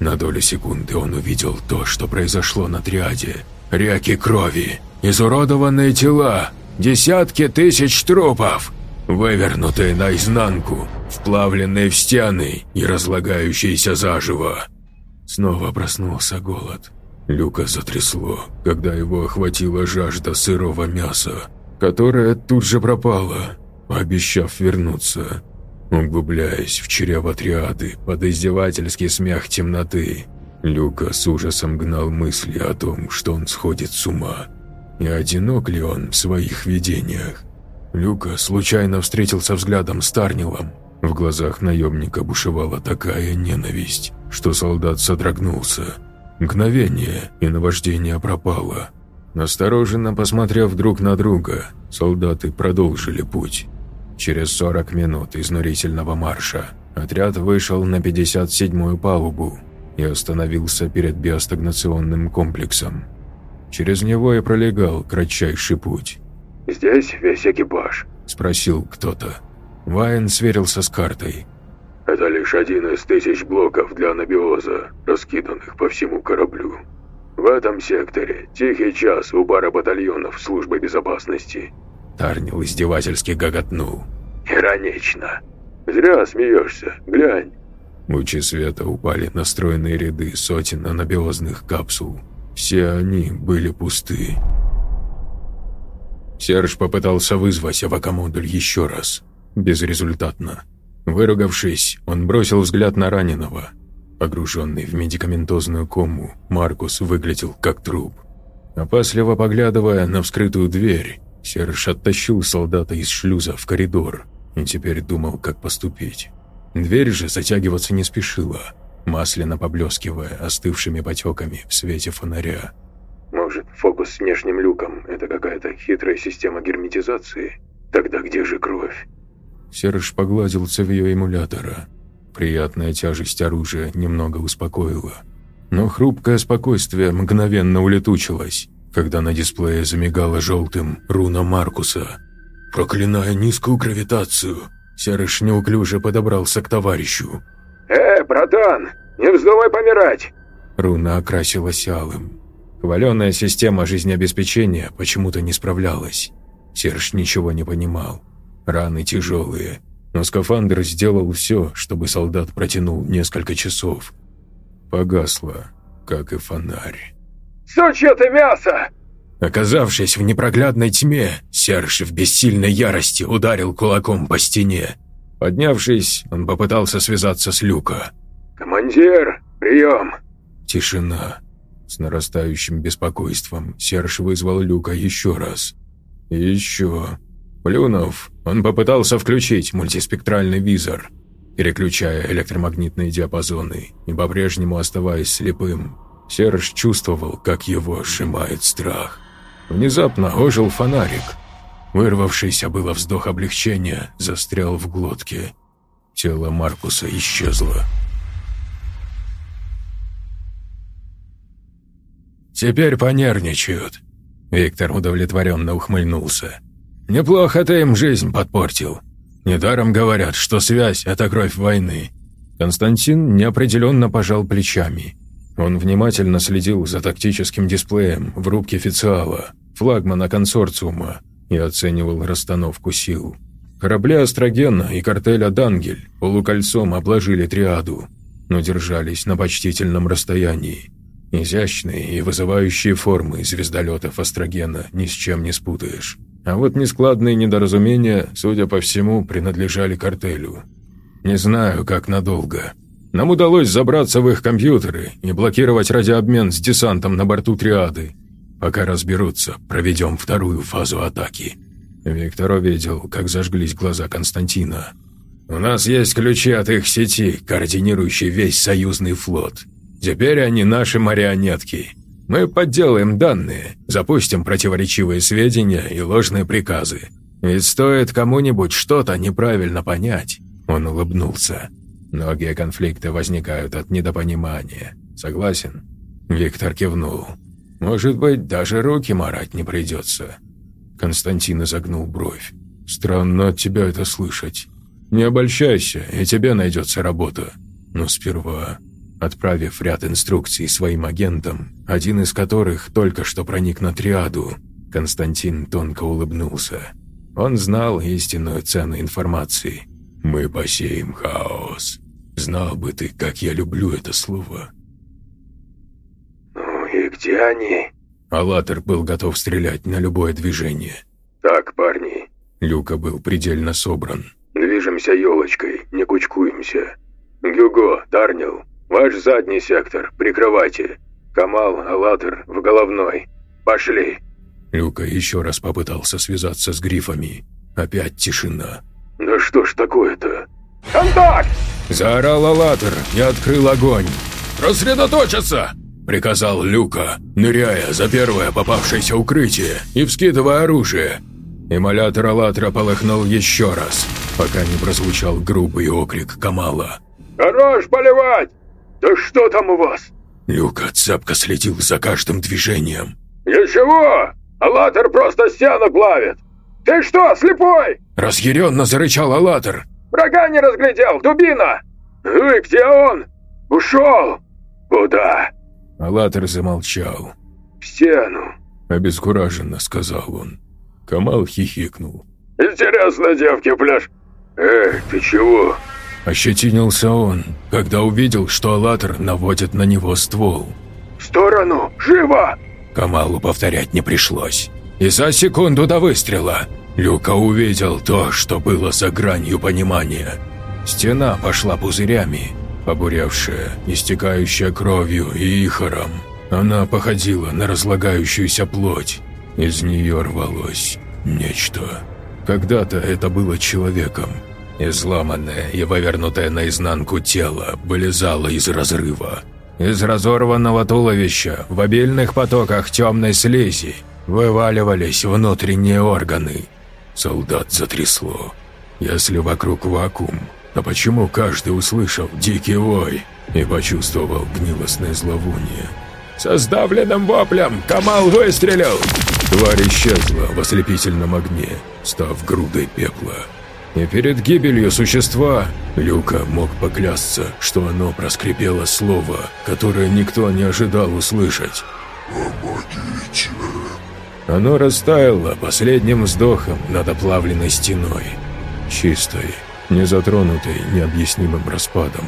На долю секунды он увидел то, что произошло на триаде – Реки крови, изуродованные тела, десятки тысяч трупов, вывернутые наизнанку, вплавленные в стены и разлагающиеся заживо. Снова проснулся голод. Люка затрясло, когда его охватила жажда сырого мяса, которая тут же пропала, обещав вернуться. Углубляясь в чрево триады под издевательский смех темноты, Люка с ужасом гнал мысли о том, что он сходит с ума. И одинок ли он в своих видениях? Люка случайно встретился взглядом с Тарнилом. В глазах наемника бушевала такая ненависть, что солдат содрогнулся. Мгновение, и наваждение пропало. Настороженно посмотрев друг на друга, солдаты продолжили путь. Через 40 минут изнурительного марша отряд вышел на 57-ю палубу, и остановился перед биостагнационным комплексом. Через него и пролегал кратчайший путь. «Здесь весь экипаж?» – спросил кто-то. Вайн сверился с картой. «Это лишь один из тысяч блоков для анабиоза, раскиданных по всему кораблю. В этом секторе тихий час у бара батальонов службы безопасности». Тарнил издевательски гоготнул. «Иронично. Зря смеешься. Глянь, Лучи света упали на стройные ряды сотен анабиозных капсул. Все они были пусты. Серж попытался вызвать авакомодуль еще раз. Безрезультатно. Выругавшись, он бросил взгляд на раненого. Погруженный в медикаментозную кому, Маркус выглядел как труп. Опасливо поглядывая на вскрытую дверь, Серж оттащил солдата из шлюза в коридор и теперь думал, как поступить. Дверь же затягиваться не спешила, масляно поблескивая остывшими потеками в свете фонаря. «Может, фокус с внешним люком – это какая-то хитрая система герметизации? Тогда где же кровь?» Серж погладил цевьё эмулятора. Приятная тяжесть оружия немного успокоила. но хрупкое спокойствие мгновенно улетучилось, когда на дисплее замигала желтым руна Маркуса. Проклиная низкую гравитацию, Серыш неуклюже подобрался к товарищу. «Э, братан, не вздумай помирать!» Руна окрасилась алым. Хваленая система жизнеобеспечения почему-то не справлялась. Серж ничего не понимал. Раны тяжелые, но скафандр сделал все, чтобы солдат протянул несколько часов. Погасло, как и фонарь. «Сучье ты мясо!» Оказавшись в непроглядной тьме, Серж в бессильной ярости ударил кулаком по стене. Поднявшись, он попытался связаться с Люка. «Командир, прием!» Тишина. С нарастающим беспокойством Серж вызвал Люка еще раз. И еще. Плюнув, он попытался включить мультиспектральный визор, переключая электромагнитные диапазоны и по-прежнему оставаясь слепым. Серж чувствовал, как его сжимает страх. Внезапно ожил фонарик. Вырвавшийся было вздох облегчения застрял в глотке. Тело Маркуса исчезло. «Теперь понервничают», — Виктор удовлетворенно ухмыльнулся. «Неплохо ты им жизнь подпортил. Недаром говорят, что связь — это кровь войны». Константин неопределенно пожал плечами. Он внимательно следил за тактическим дисплеем в рубке официала, флагмана консорциума, и оценивал расстановку сил. Корабли Астрогена и картеля «Дангель» полукольцом обложили триаду, но держались на почтительном расстоянии. Изящные и вызывающие формы звездолетов Астрогена ни с чем не спутаешь. А вот нескладные недоразумения, судя по всему, принадлежали картелю. Не знаю, как надолго. Нам удалось забраться в их компьютеры и блокировать радиообмен с десантом на борту Триады. Пока разберутся, проведем вторую фазу атаки. Виктор увидел, как зажглись глаза Константина. «У нас есть ключи от их сети, координирующей весь союзный флот. Теперь они наши марионетки. Мы подделаем данные, запустим противоречивые сведения и ложные приказы. Ведь стоит кому-нибудь что-то неправильно понять». Он улыбнулся. «Многие конфликты возникают от недопонимания. Согласен?» Виктор кивнул. Может быть, даже руки марать не придется». Константин изогнул бровь. «Странно от тебя это слышать. Не обольщайся, и тебе найдется работа. Но сперва...» Отправив ряд инструкций своим агентам, один из которых только что проник на триаду, Константин тонко улыбнулся. Он знал истинную цену информации. «Мы посеем хаос. Знал бы ты, как я люблю это слово». «И где они?» Алатер был готов стрелять на любое движение. «Так, парни». Люка был предельно собран. «Движемся елочкой, не кучкуемся. Гюго, Тарнил, ваш задний сектор, прикрывайте. Камал, Алатер, в головной. Пошли». Люка еще раз попытался связаться с грифами. Опять тишина. «Да что ж такое-то?» «Контакт!» Заорал Алатер и открыл огонь. «Рассредоточиться!» приказал Люка, ныряя за первое попавшееся укрытие и вскидывая оружие. Эмалятор Аллатра полыхнул еще раз, пока не прозвучал грубый окрик Камала. «Хорош поливать! Да что там у вас?» Люка цепко следил за каждым движением. «Ничего! Аллатер просто стену плавит! Ты что, слепой?» Разъяренно зарычал Аллатер. «Врага не разглядел, дубина! Эй, где он? Ушел! Куда?» Алатер замолчал. «В стену», — обескураженно сказал он. Камал хихикнул. «Интересно, девки, пляж. Эй, ты чего?» Ощетинился он, когда увидел, что Алатер наводит на него ствол. «В сторону! Живо!» Камалу повторять не пришлось. И за секунду до выстрела Люка увидел то, что было за гранью понимания. Стена пошла пузырями, побуревшая, истекающая кровью и ихором. Она походила на разлагающуюся плоть. Из нее рвалось нечто. Когда-то это было человеком. Изломанное и повернутое наизнанку тело вылезало из разрыва. Из разорванного туловища в обильных потоках темной слизи вываливались внутренние органы. Солдат затрясло. Если вокруг вакуум, а почему каждый услышал дикий вой? и почувствовал гнилостное зловоние. Со сдавленным воплем Камал выстрелил! Тварь исчезла в ослепительном огне, став грудой пепла. И перед гибелью существа Люка мог поклясться, что оно проскрипело слово, которое никто не ожидал услышать. «Помогите!» Оно растаяло последним вздохом над оплавленной стеной, чистой, не затронутой необъяснимым распадом,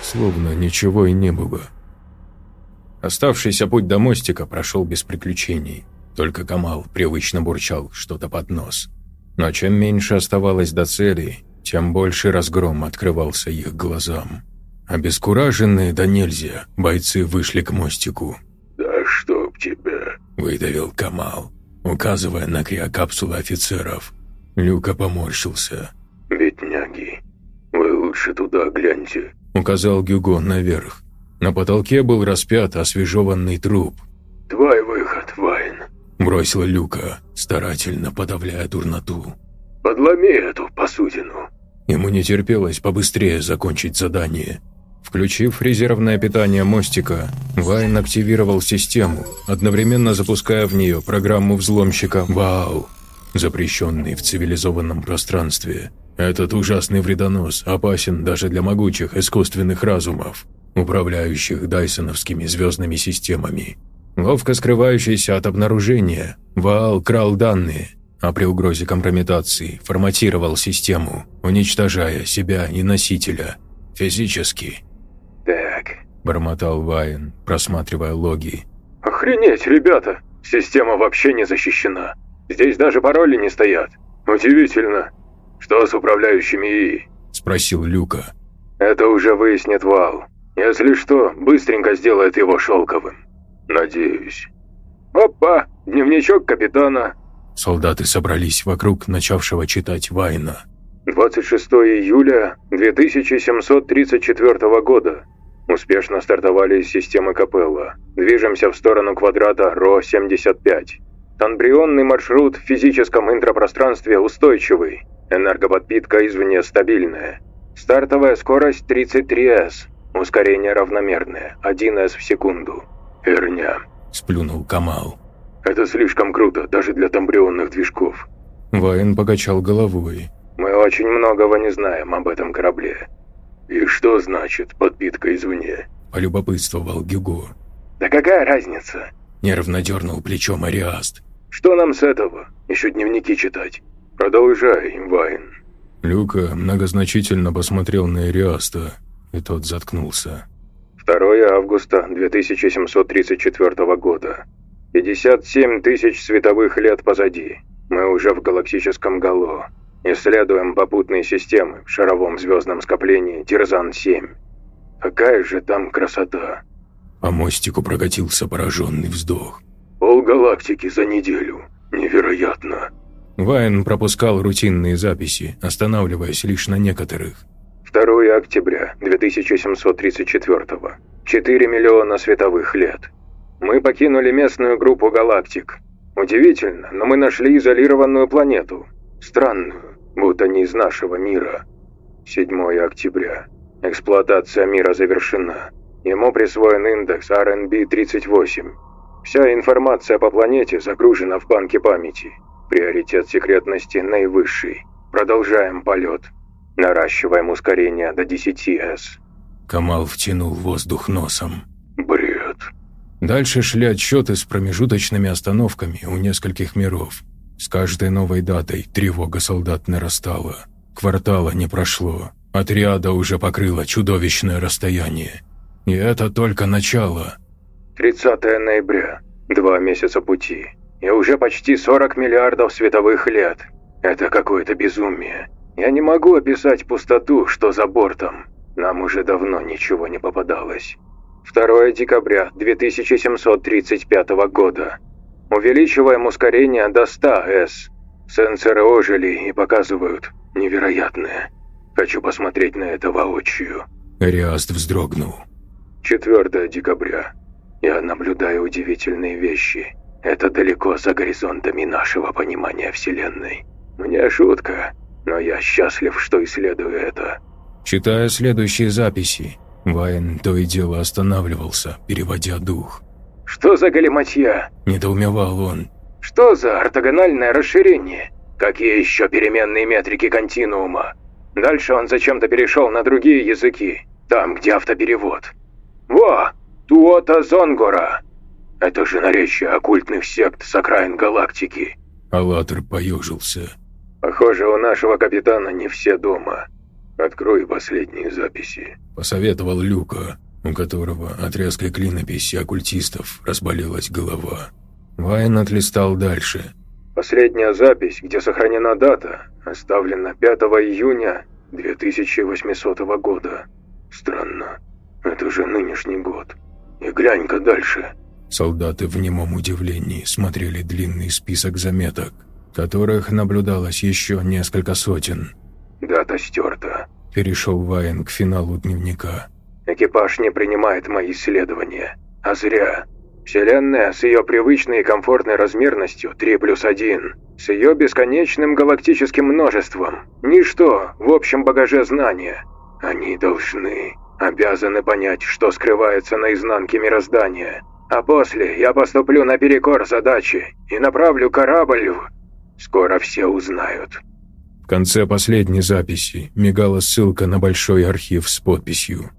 словно ничего и не было. Оставшийся путь до мостика прошел без приключений, только Камал привычно бурчал что-то под нос. Но чем меньше оставалось до цели, тем больше разгром открывался их глазам. Обескураженные да нельзя, бойцы вышли к мостику. «Да чтоб тебя!» – выдавил Камал, указывая на криокапсулы офицеров. Люка поморщился. «Бедняги, вы лучше туда гляньте», – указал Гюго наверх. На потолке был распят освежеванный труп. «Твой выход, Вайн», – бросила Люка, старательно подавляя дурноту. «Подломи эту посудину». Ему не терпелось побыстрее закончить задание. Включив резервное питание мостика, Вайн активировал систему, одновременно запуская в нее программу взломщика «Вау», запрещенный в цивилизованном пространстве. Этот ужасный вредонос опасен даже для могучих искусственных разумов, управляющих дайсоновскими звездными системами. Ловко скрывающийся от обнаружения, Ваал крал данные, а при угрозе компрометации форматировал систему, уничтожая себя и носителя. Физически. «Так», – бормотал Вайн, просматривая логи. «Охренеть, ребята! Система вообще не защищена. Здесь даже пароли не стоят. Удивительно. Что с управляющими ИИ?» – спросил Люка. «Это уже выяснит Вал. Если что, быстренько сделает его шелковым. Надеюсь». «Опа! Дневничок капитана. Солдаты собрались вокруг начавшего читать Вайна. 26 июля 2734 года. Успешно стартовали из системы Капелла. Движемся в сторону квадрата РО-75. Танбрионный маршрут в физическом интропространстве устойчивый. Энергоподпитка извне стабильная. Стартовая скорость 33С. Ускорение равномерное, 1С в секунду. Херня. Сплюнул Камал. Это слишком круто, даже для тамбрионных движков. Вайн покачал головой. Мы очень многого не знаем об этом корабле. И что значит подпитка извне? Полюбопытствовал Гюго. Да какая разница? Нервно дернул плечом Ариаст. Что нам с этого? Еще дневники читать. Продолжай, Вайн. Люка многозначительно посмотрел на Ариаста, и тот заткнулся. 2 августа 2734 года. 57 тысяч световых лет позади. Мы уже в галактическом Гало. Исследуем попутные системы в шаровом звездном скоплении Тирзан-7. Какая же там красота. По мостику прокатился пораженный вздох. Пол галактики за неделю. Невероятно. Вайн пропускал рутинные записи, останавливаясь лишь на некоторых. 2 октября 2734 4 миллиона световых лет. Мы покинули местную группу галактик. Удивительно, но мы нашли изолированную планету. Странную, будто не из нашего мира. 7 октября. Эксплуатация мира завершена. Ему присвоен индекс RNB-38. Вся информация по планете загружена в банке памяти. Приоритет секретности наивысший. Продолжаем полет. Наращиваем ускорение до 10С. Камал втянул воздух носом. Бред. Дальше шли отсчеты с промежуточными остановками у нескольких миров. С каждой новой датой тревога солдат нарастала. Квартала не прошло. Отряда уже покрыло чудовищное расстояние. И это только начало. 30 ноября. Два месяца пути. И уже почти 40 миллиардов световых лет. Это какое-то безумие. Я не могу описать пустоту, что за бортом. Нам уже давно ничего не попадалось. 2 декабря 2735 года. Увеличиваем ускорение до 100 С. Сенсоры ожили и показывают невероятное. Хочу посмотреть на это воочию. Ариаст вздрогнул. 4 декабря. Я наблюдаю удивительные вещи. Это далеко за горизонтами нашего понимания Вселенной. Мне шутка, но я счастлив, что исследую это. Читая следующие записи, Вайн то и дело останавливался, переводя дух. «Что за галиматья?» – недоумевал он. «Что за ортогональное расширение? Какие еще переменные метрики континуума? Дальше он зачем-то перешел на другие языки, там, где автоперевод. Во! Туота Зонгора! Это же наречие оккультных сект с окраин галактики!» Аллатор поежился. «Похоже, у нашего капитана не все дома. Открой последние записи», – посоветовал Люка, у которого от резкой клинописи оккультистов разболелась голова. Вайн отлистал дальше. «Последняя запись, где сохранена дата, оставлена 5 июня 2800 года. Странно, это же нынешний год. И глянь-ка дальше». Солдаты в немом удивлении смотрели длинный список заметок, которых наблюдалось еще несколько сотен. «Дата стерта», – перешел Вайн к финалу дневника. «Экипаж не принимает мои исследования. А зря. Вселенная с ее привычной и комфортной размерностью 3 плюс 1, с ее бесконечным галактическим множеством, ничто в общем багаже знания. Они должны, обязаны понять, что скрывается на изнанке мироздания. А после я поступлю наперекор задачи и направлю корабль в... Скоро все узнают. В конце последней записи мигала ссылка на большой архив с подписью.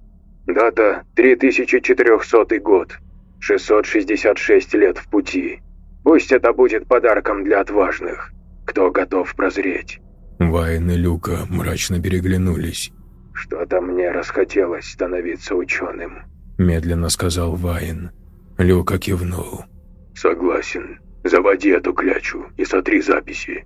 Дата 3400 год. 666 лет в пути. Пусть это будет подарком для отважных, кто готов прозреть. Вайн и Люка мрачно переглянулись. «Что-то мне расхотелось становиться ученым», – медленно сказал Вайн. Люка кивнул. «Согласен. Заводи эту клячу и сотри записи».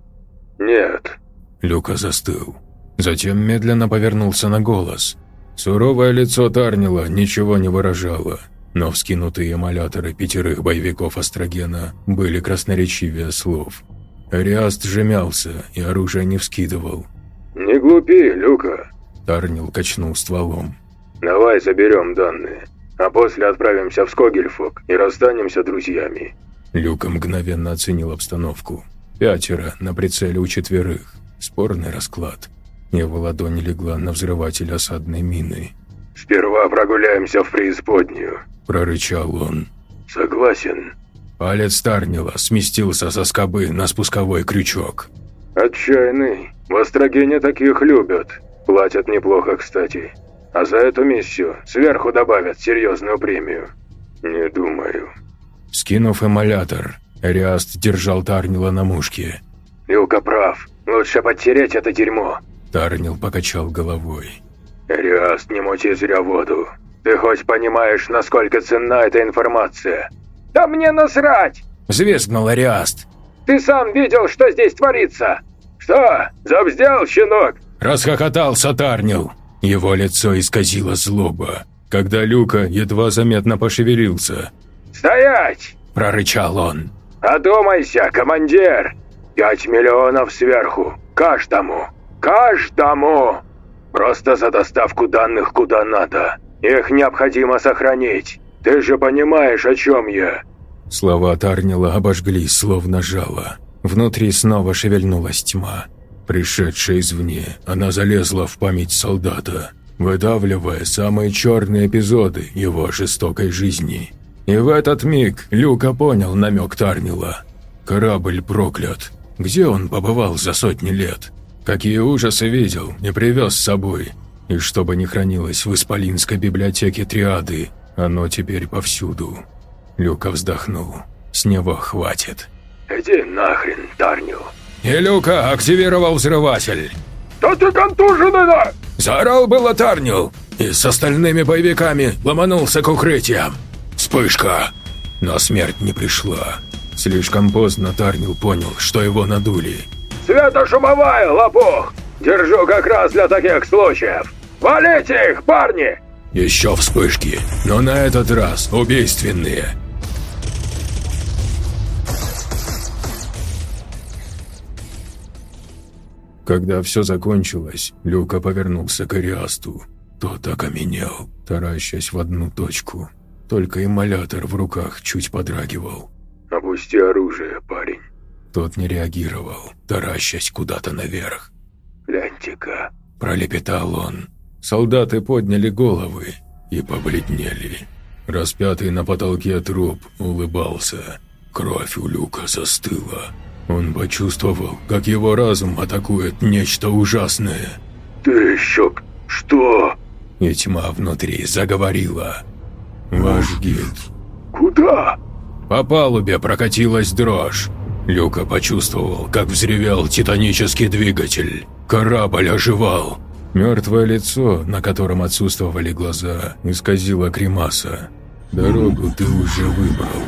«Нет». Люка застыл. Затем медленно повернулся на голос. Суровое лицо Тарнила ничего не выражало, но вскинутые эмуляторы пятерых боевиков Астрогена были красноречивее слов. Ариаст сжимялся и оружие не вскидывал. «Не глупи, Люка!» Тарнил качнул стволом. «Давай заберем данные, а после отправимся в Скогельфок и расстанемся друзьями». Люка мгновенно оценил обстановку. Пятеро на прицеле у четверых. Спорный расклад. Его ладонь легла на взрыватель осадной мины. «Сперва прогуляемся в преисподнюю», – прорычал он. «Согласен». Палец Тарнила сместился со скобы на спусковой крючок. «Отчаянный. В Острогене таких любят. Платят неплохо, кстати. А за эту миссию сверху добавят серьезную премию». «Не думаю». Скинув эмалятор, Риаст держал Тарнила на мушке. «Илка прав. Лучше подтереть это дерьмо». Тарнил покачал головой. «Риаст, не мути зря воду. Ты хоть понимаешь, насколько ценна эта информация?» «Да мне насрать!» – взвизгнул Ариаст. «Ты сам видел, что здесь творится?» «Что? Забздел, щенок?» – расхохотался Тарнил. Его лицо исказило злоба, когда Люка едва заметно пошевелился. «Стоять!» – прорычал он. «Одумайся, командир! Пять миллионов сверху! Каждому! Каждому! Просто за доставку данных куда надо!» Их необходимо сохранить. Ты же понимаешь, о чем я?» Слова Тарнила обожгли, словно жало. Внутри снова шевельнулась тьма. Пришедшая извне, она залезла в память солдата, выдавливая самые черные эпизоды его жестокой жизни. И в этот миг Люка понял намек Тарнила. Корабль проклят. Где он побывал за сотни лет? Какие ужасы видел и привез с собой? И что бы ни хранилось в Исполинской библиотеке Триады, оно теперь повсюду. Люка вздохнул. С него хватит. «Иди нахрен, Тарню!» И Люка активировал взрыватель. «Да ты контуженный, да!» Заорал было Тарнил и с остальными боевиками ломанулся к укрытиям. Вспышка! Но смерть не пришла. Слишком поздно Тарнил понял, что его надули. «Светошумовая, лопух! Держу как раз для таких случаев! Валите их, парни!» Еще вспышки, но на этот раз убийственные. Когда все закончилось, Люка повернулся к Ариасту. Тот окаменел, таращась в одну точку. Только эмалятор в руках чуть подрагивал. «Опусти оружие, парень». Тот не реагировал, таращась куда-то наверх. «Гляньте-ка», – пролепетал он. Солдаты подняли головы, и побледнели. Распятый на потолке труп улыбался. Кровь у Люка застыла. Он почувствовал, как его разум атакует нечто ужасное. «Ты еще что?» И тьма внутри заговорила. «Ваш гид». «Куда?» По палубе прокатилась дрожь. Люка почувствовал, как взревел титанический двигатель. Корабль оживал. Мертвое лицо, на котором отсутствовали глаза, исказило кремаса. Дорогу ты уже выбрал.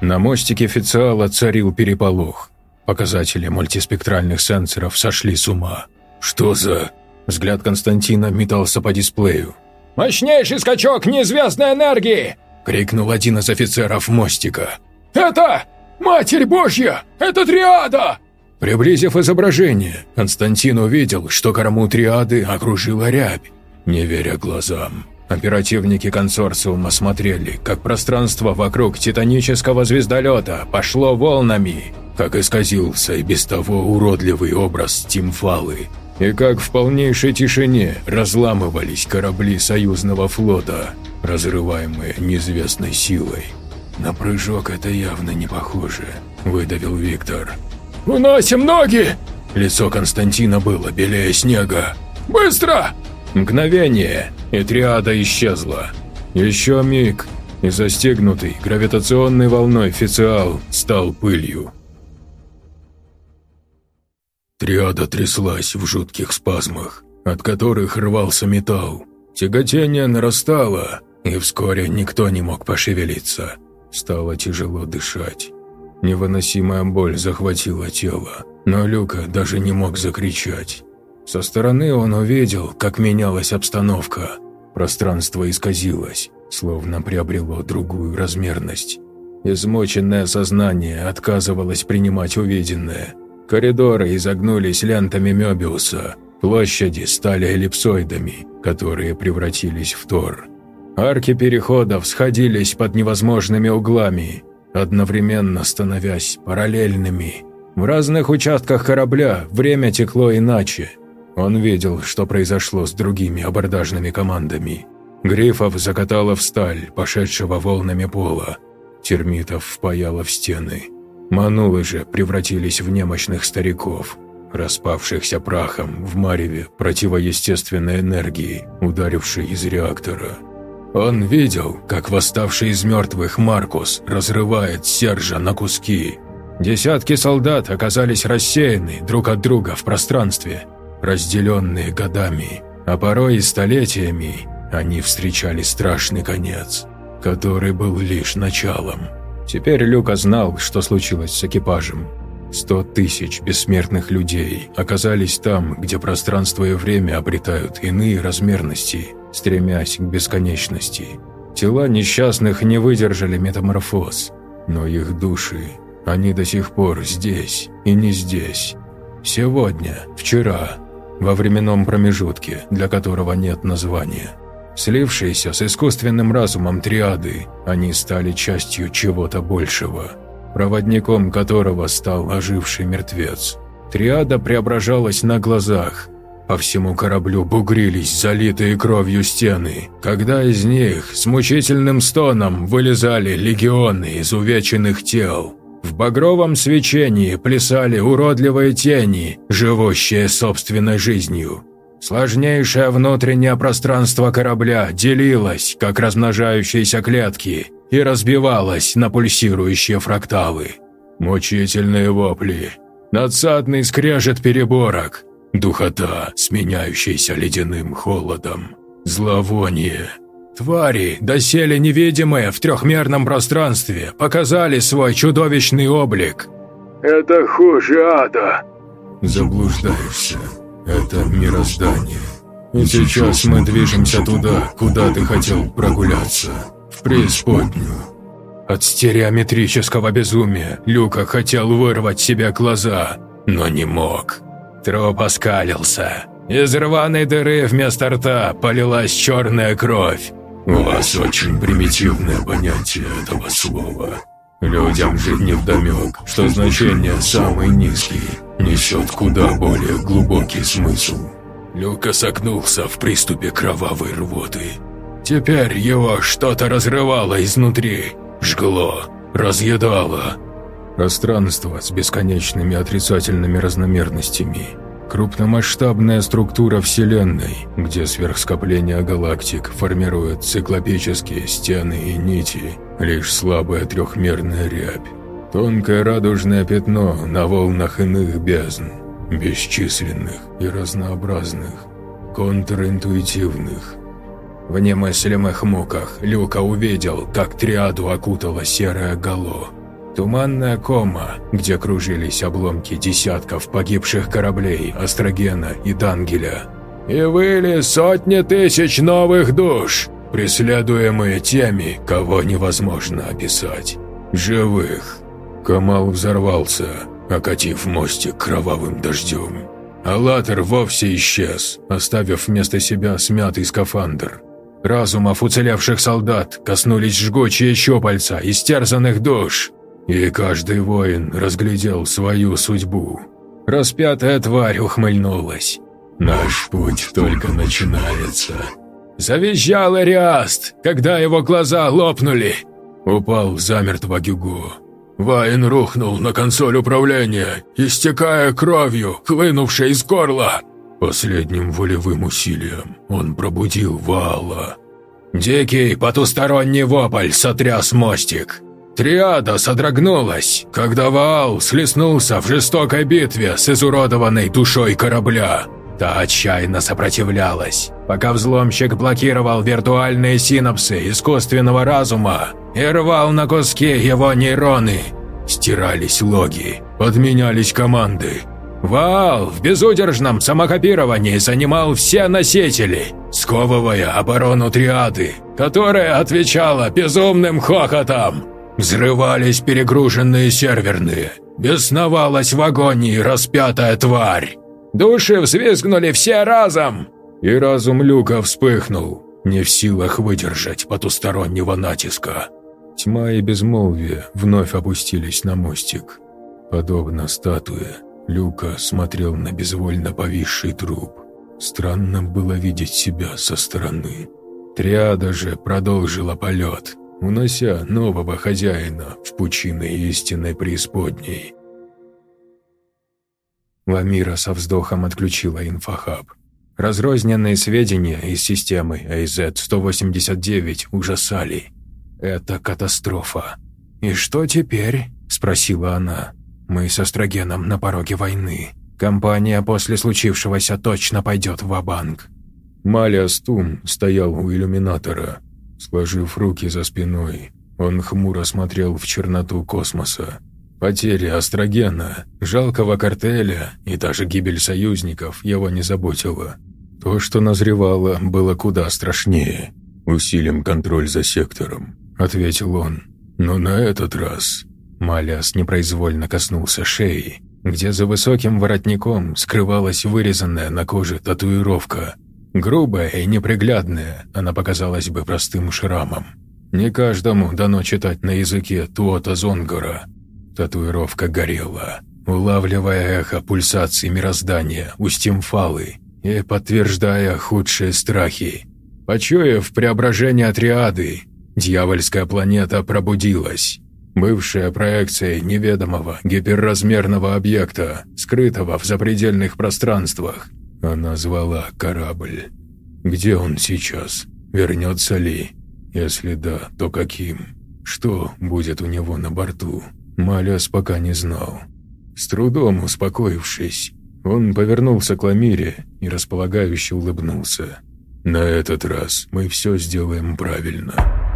На мостике официала царил переполох. Показатели мультиспектральных сенсоров сошли с ума. «Что за...» Взгляд Константина метался по дисплею. «Мощнейший скачок неизвестной энергии!» — крикнул один из офицеров мостика. «Это... Матерь Божья! Это триада!» Приблизив изображение, Константин увидел, что корму триады окружила рябь. Не веря глазам, оперативники консорциума смотрели, как пространство вокруг титанического звездолета пошло волнами, как исказился и без того уродливый образ Тимфалы, и как в полнейшей тишине разламывались корабли союзного флота, разрываемые неизвестной силой. «На прыжок это явно не похоже», – выдавил Виктор. «Уносим ноги!» Лицо Константина было белее снега. «Быстро!» Мгновение, и триада исчезла. Еще миг, и застегнутый гравитационной волной официал стал пылью. Триада тряслась в жутких спазмах, от которых рвался металл. Тяготение нарастало, и вскоре никто не мог пошевелиться. Стало тяжело дышать. Невыносимая боль захватила тело, но Люка даже не мог закричать. Со стороны он увидел, как менялась обстановка. Пространство исказилось, словно приобрело другую размерность. Измоченное сознание отказывалось принимать увиденное. Коридоры изогнулись лентами Мёбиуса, площади стали эллипсоидами, которые превратились в Тор. Арки переходов сходились под невозможными углами, одновременно становясь параллельными. В разных участках корабля время текло иначе. Он видел, что произошло с другими абордажными командами. Грифов закатало в сталь, пошедшего волнами пола. Термитов впаяло в стены. Манулы же превратились в немощных стариков, распавшихся прахом в мареве противоестественной энергии, ударившей из реактора. Он видел, как восставший из мертвых Маркус разрывает Сержа на куски. Десятки солдат оказались рассеяны друг от друга в пространстве, разделенные годами, а порой и столетиями, они встречали страшный конец, который был лишь началом. Теперь Люка знал, что случилось с экипажем. Сто тысяч бессмертных людей оказались там, где пространство и время обретают иные размерности, стремясь к бесконечности. Тела несчастных не выдержали метаморфоз, но их души, они до сих пор здесь и не здесь. Сегодня, вчера, во временном промежутке, для которого нет названия. Слившиеся с искусственным разумом триады, они стали частью чего-то большего – проводником которого стал оживший мертвец. Триада преображалась на глазах. По всему кораблю бугрились залитые кровью стены, когда из них с мучительным стоном вылезали легионы изувеченных тел. В багровом свечении плясали уродливые тени, живущие собственной жизнью. Сложнейшее внутреннее пространство корабля делилось, как размножающиеся клетки, и разбивалась на пульсирующие фракталы. Мучительные вопли, надсадный скрежет переборок, духота, сменяющаяся ледяным холодом, зловоние. Твари, доселе невидимые в трехмерном пространстве, показали свой чудовищный облик. «Это хуже ада!» Заблуждаешься. Это мироздание. И сейчас мы движемся туда, куда ты хотел прогуляться в преисподнюю. От стереометрического безумия Люка хотел вырвать себе глаза, но не мог. Труп оскалился. Из рваной дыры вместо рта полилась черная кровь. У вас очень примитивное понятие этого слова. Людям же невдомек, что значение «самый низкий» несет куда более глубокий смысл. Люка согнулся в приступе кровавой рвоты. Теперь его что-то разрывало изнутри, жгло, разъедало. Пространство с бесконечными отрицательными разномерностями. Крупномасштабная структура Вселенной, где сверхскопление галактик формирует циклопические стены и нити, лишь слабая трехмерная рябь. Тонкое радужное пятно на волнах иных бездн, бесчисленных и разнообразных, контринтуитивных. В немыслимых муках Люка увидел, как триаду окутала серая гало. Туманная кома, где кружились обломки десятков погибших кораблей Астрогена и Дангеля. И выли сотни тысяч новых душ, преследуемые теми, кого невозможно описать. Живых. Камал взорвался, окатив мостик кровавым дождем. Аллатер вовсе исчез, оставив вместо себя смятый скафандр. Разумов уцелевших солдат коснулись жгучие щупальца истерзанных душ, и каждый воин разглядел свою судьбу. Распятая тварь ухмыльнулась. «Наш путь только начинается». Завизжал Ариаст, когда его глаза лопнули. Упал замертво Гюго. Вайн рухнул на консоль управления, истекая кровью, хлынувшей из горла. Последним волевым усилием он пробудил Вала. Дикий потусторонний вопль сотряс мостик. Триада содрогнулась, когда Ваал слеснулся в жестокой битве с изуродованной душой корабля. Та отчаянно сопротивлялась, пока взломщик блокировал виртуальные синапсы искусственного разума и рвал на куски его нейроны. Стирались логи, подменялись команды. Ваал в безудержном самокопировании занимал все носители, сковывая оборону триады, которая отвечала безумным хохотом. Взрывались перегруженные серверные, бесновалась в агонии распятая тварь. Души взвизгнули все разом, и разум Люка вспыхнул, не в силах выдержать потустороннего натиска. Тьма и безмолвие вновь опустились на мостик. Подобно статуе, Люка смотрел на безвольно повисший труп. Странно было видеть себя со стороны. Триада же продолжила полет, унося нового хозяина в пучины истинной преисподней. Ламира со вздохом отключила инфохаб. Разрозненные сведения из системы AZ-189 ужасали. Это катастрофа. «И что теперь?» – спросила она. «Мы с Астрогеном на пороге войны. Компания после случившегося точно пойдет в банк Малиас Тум стоял у иллюминатора. Сложив руки за спиной, он хмуро смотрел в черноту космоса. Потеря Астрогена, жалкого картеля и даже гибель союзников его не заботила. То, что назревало, было куда страшнее. «Усилим контроль за сектором», — ответил он. «Но на этот раз...» Малиас непроизвольно коснулся шеи, где за высоким воротником скрывалась вырезанная на коже татуировка. Грубая и неприглядная, она показалась бы простым шрамом. Не каждому дано читать на языке Туота Зонгора, Татуировка горела, улавливая эхо пульсации мироздания у стимфалы и подтверждая худшие страхи. Почуяв преображение триады, дьявольская планета пробудилась. Бывшая проекция неведомого гиперразмерного объекта, скрытого в запредельных пространствах. Она звала корабль. Где он сейчас? Вернется ли? Если да, то каким? Что будет у него на борту? Малиас пока не знал. С трудом успокоившись, он повернулся к Ламире и располагающе улыбнулся. «На этот раз мы все сделаем правильно».